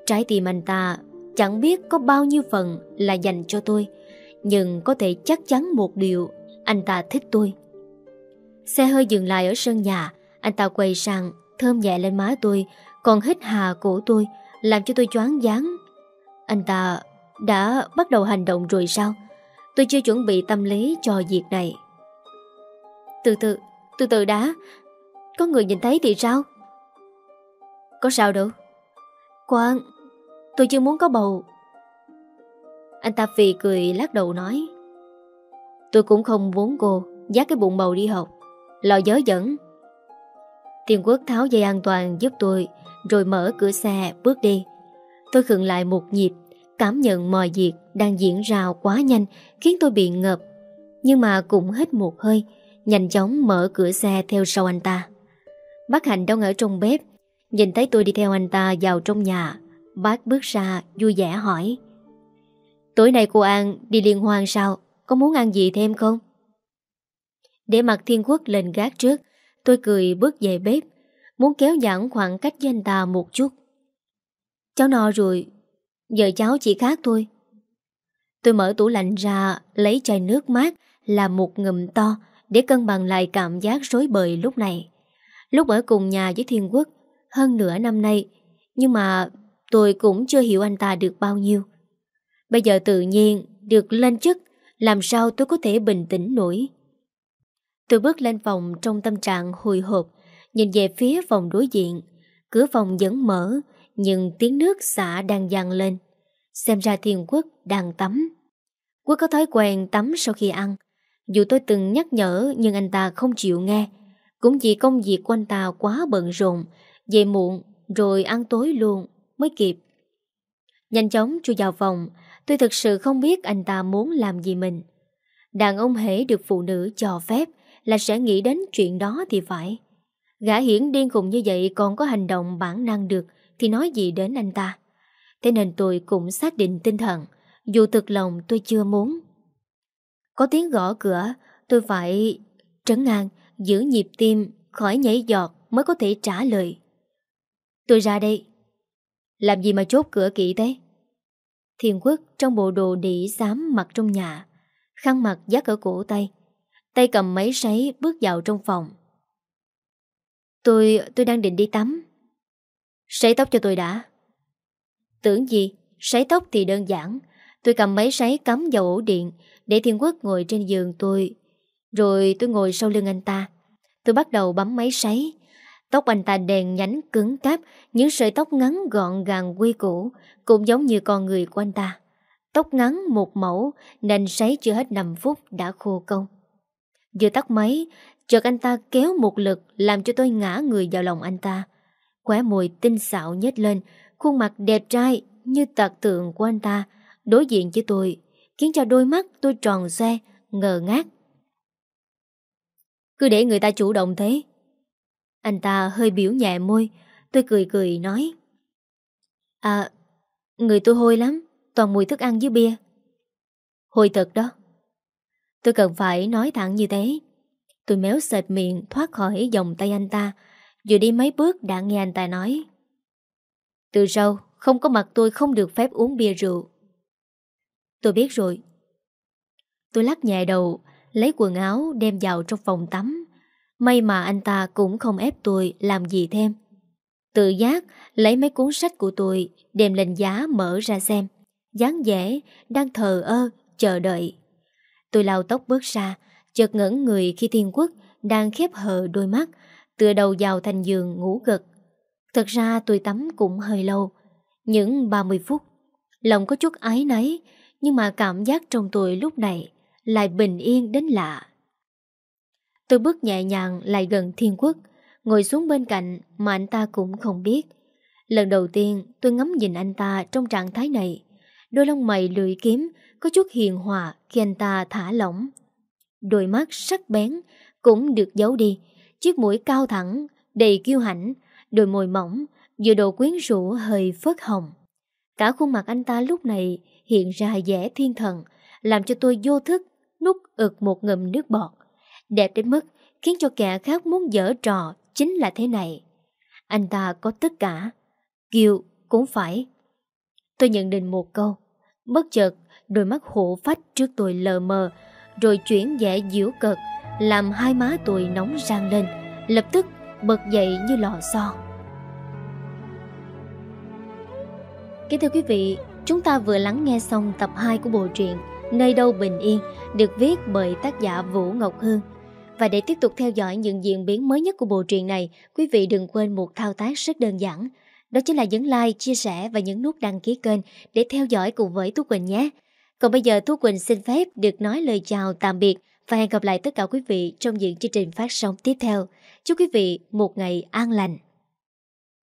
Trái tim anh ta chẳng biết có bao nhiêu phần là dành cho tôi, nhưng có thể chắc chắn một điều, anh ta thích tôi. Xe hơi dừng lại ở sân nhà, anh ta quay sang, thơm nhẹ lên má tôi, còn hít hà cổ tôi, làm cho tôi choáng váng. Anh ta đã bắt đầu hành động rồi sao? Tôi chưa chuẩn bị tâm lý cho việc này. Từ từ, từ từ đã. Có người nhìn thấy thì sao? Có sao đâu. Quang, tôi chưa muốn có bầu. Anh ta phì cười lắc đầu nói. Tôi cũng không muốn cô dắt cái bụng bầu đi học. Lò dớ dẫn. Tiền quốc tháo dây an toàn giúp tôi rồi mở cửa xe bước đi. Tôi khựng lại một nhịp cảm nhận mọi việc đang diễn ra quá nhanh khiến tôi bị ngợp. Nhưng mà cũng hết một hơi, nhanh chóng mở cửa xe theo sau anh ta. Bác Hạnh đang ở trong bếp, nhìn thấy tôi đi theo anh ta vào trong nhà. Bác bước ra vui vẻ hỏi. Tối nay cô An đi liên hoan sao? Có muốn ăn gì thêm không? Để mặt thiên quốc lên gác trước, tôi cười bước về bếp, muốn kéo giãn khoảng cách với anh ta một chút. Cháu no rồi, Giờ cháu chỉ khác thôi. Tôi mở tủ lạnh ra, Lấy chai nước mát Làm một ngụm to Để cân bằng lại cảm giác rối bời lúc này. Lúc ở cùng nhà với Thiên Quốc, Hơn nửa năm nay, Nhưng mà tôi cũng chưa hiểu anh ta được bao nhiêu. Bây giờ tự nhiên Được lên chức, Làm sao tôi có thể bình tĩnh nổi? Tôi bước lên phòng Trong tâm trạng hồi hộp, Nhìn về phía phòng đối diện. Cửa phòng vẫn mở nhưng tiếng nước xả đang dàn lên. Xem ra thiên quốc đang tắm. Quốc có thói quen tắm sau khi ăn. Dù tôi từng nhắc nhở nhưng anh ta không chịu nghe. Cũng vì công việc của anh ta quá bận rộn, về muộn rồi ăn tối luôn mới kịp. Nhanh chóng chui vào phòng, tôi thực sự không biết anh ta muốn làm gì mình. Đàn ông hễ được phụ nữ cho phép là sẽ nghĩ đến chuyện đó thì phải. Gã hiển điên khùng như vậy còn có hành động bản năng được thì nói gì đến anh ta. Thế nên tôi cũng xác định tinh thần, dù thực lòng tôi chưa muốn. Có tiếng gõ cửa, tôi phải trấn an, giữ nhịp tim, khỏi nhảy giọt mới có thể trả lời. Tôi ra đây. Làm gì mà chốt cửa kỹ thế? Thiên Quốc trong bộ đồ đỉ xám mặc trong nhà Khăn mặt dắt ở cổ tay Tay cầm máy sấy bước vào trong phòng Tôi, tôi đang định đi tắm Sấy tóc cho tôi đã. Tưởng gì? Sấy tóc thì đơn giản. Tôi cầm máy sấy cắm vào ổ điện Để Thiên Quốc ngồi trên giường tôi. Rồi tôi ngồi sau lưng anh ta. Tôi bắt đầu bấm máy sấy. Tóc anh ta đèn nhánh cứng cáp, Những sợi tóc ngắn gọn gàng quy củ, Cũng giống như con người của anh ta. Tóc ngắn một mẫu Nên sấy chưa hết 5 phút đã khô công Vừa tắt máy, Chợt anh ta kéo một lực Làm cho tôi ngã người vào lòng anh ta. Khóe môi tinh xạo nhếch lên, Khuôn mặt đẹp trai như tạc tượng của anh ta, Đối diện với tôi, Khiến cho đôi mắt tôi tròn xe Ngờ ngác. Cứ để người ta chủ động thế. Anh ta hơi biểu nhẹ môi, Tôi cười cười nói. À Người tôi hôi lắm, Toàn mùi thức ăn với bia. Hôi thật đó. Tôi cần phải nói thẳng như thế. Tôi méo sệt miệng, thoát khỏi vòng tay anh ta Vừa đi mấy bước đã nghe anh ta nói. Từ sau Không có mặt tôi không được phép uống bia rượu. Tôi biết rồi. Tôi lắc nhẹ đầu, Lấy quần áo đem vào trong phòng tắm. May mà anh ta cũng không ép tôi làm gì thêm. Tự giác, lấy mấy cuốn sách của tôi, Đem lên giá mở ra xem. Dáng vẻ, Đang thờ ơ, chờ đợi. Tôi lau tóc bước ra, Chợt ngẩn người khi thiên quốc Đang khép hờ đôi mắt Tựa đầu vào thành giường ngủ gật. Thật ra tôi tắm cũng hơi lâu. Những 30 phút. Lòng có chút ái náy, Nhưng mà cảm giác trong tôi lúc này Lại bình yên đến lạ. Tôi bước nhẹ nhàng lại gần thiên quốc, Ngồi xuống bên cạnh Mà anh ta cũng không biết. Lần đầu tiên tôi ngắm nhìn anh ta Trong trạng thái này, Đôi lông mày lưỡi kiếm Có chút hiền hòa khi anh ta thả lỏng. Đôi mắt sắc bén Cũng được giấu đi Chiếc mũi cao thẳng, Đầy kiêu hãnh, Đôi môi mỏng giữa đồ quyến rũ hơi phớt hồng. Cả khuôn mặt anh ta lúc này Hiện ra vẻ thiên thần, Làm cho tôi vô thức Nút ực một ngụm nước bọt. Đẹp đến mức khiến cho kẻ khác muốn dở trò Chính là thế này. Anh ta có tất cả, Kiều cũng phải. Tôi nhận định một câu, Bất chợt đôi mắt hổ phách trước tôi lờ mờ, Rồi chuyển vẻ diễu cợt. Làm hai má tôi nóng rang lên Lập tức bật dậy như lò xo. Kính thưa quý vị Chúng ta vừa lắng nghe xong tập 2 của bộ truyện Nơi đâu bình yên Được viết bởi tác giả Vũ Ngọc Hương. Và để tiếp tục theo dõi những diễn biến mới nhất của bộ truyện này Quý vị đừng quên một thao tác rất đơn giản. Đó chính là nhấn like, chia sẻ và nhấn nút đăng ký kênh để theo dõi cùng với Tú Quỳnh nhé. Còn bây giờ Tú Quỳnh xin phép được nói lời chào tạm biệt và hẹn gặp lại tất cả quý vị trong những chương trình phát sóng tiếp theo. Chúc quý vị một ngày an lành.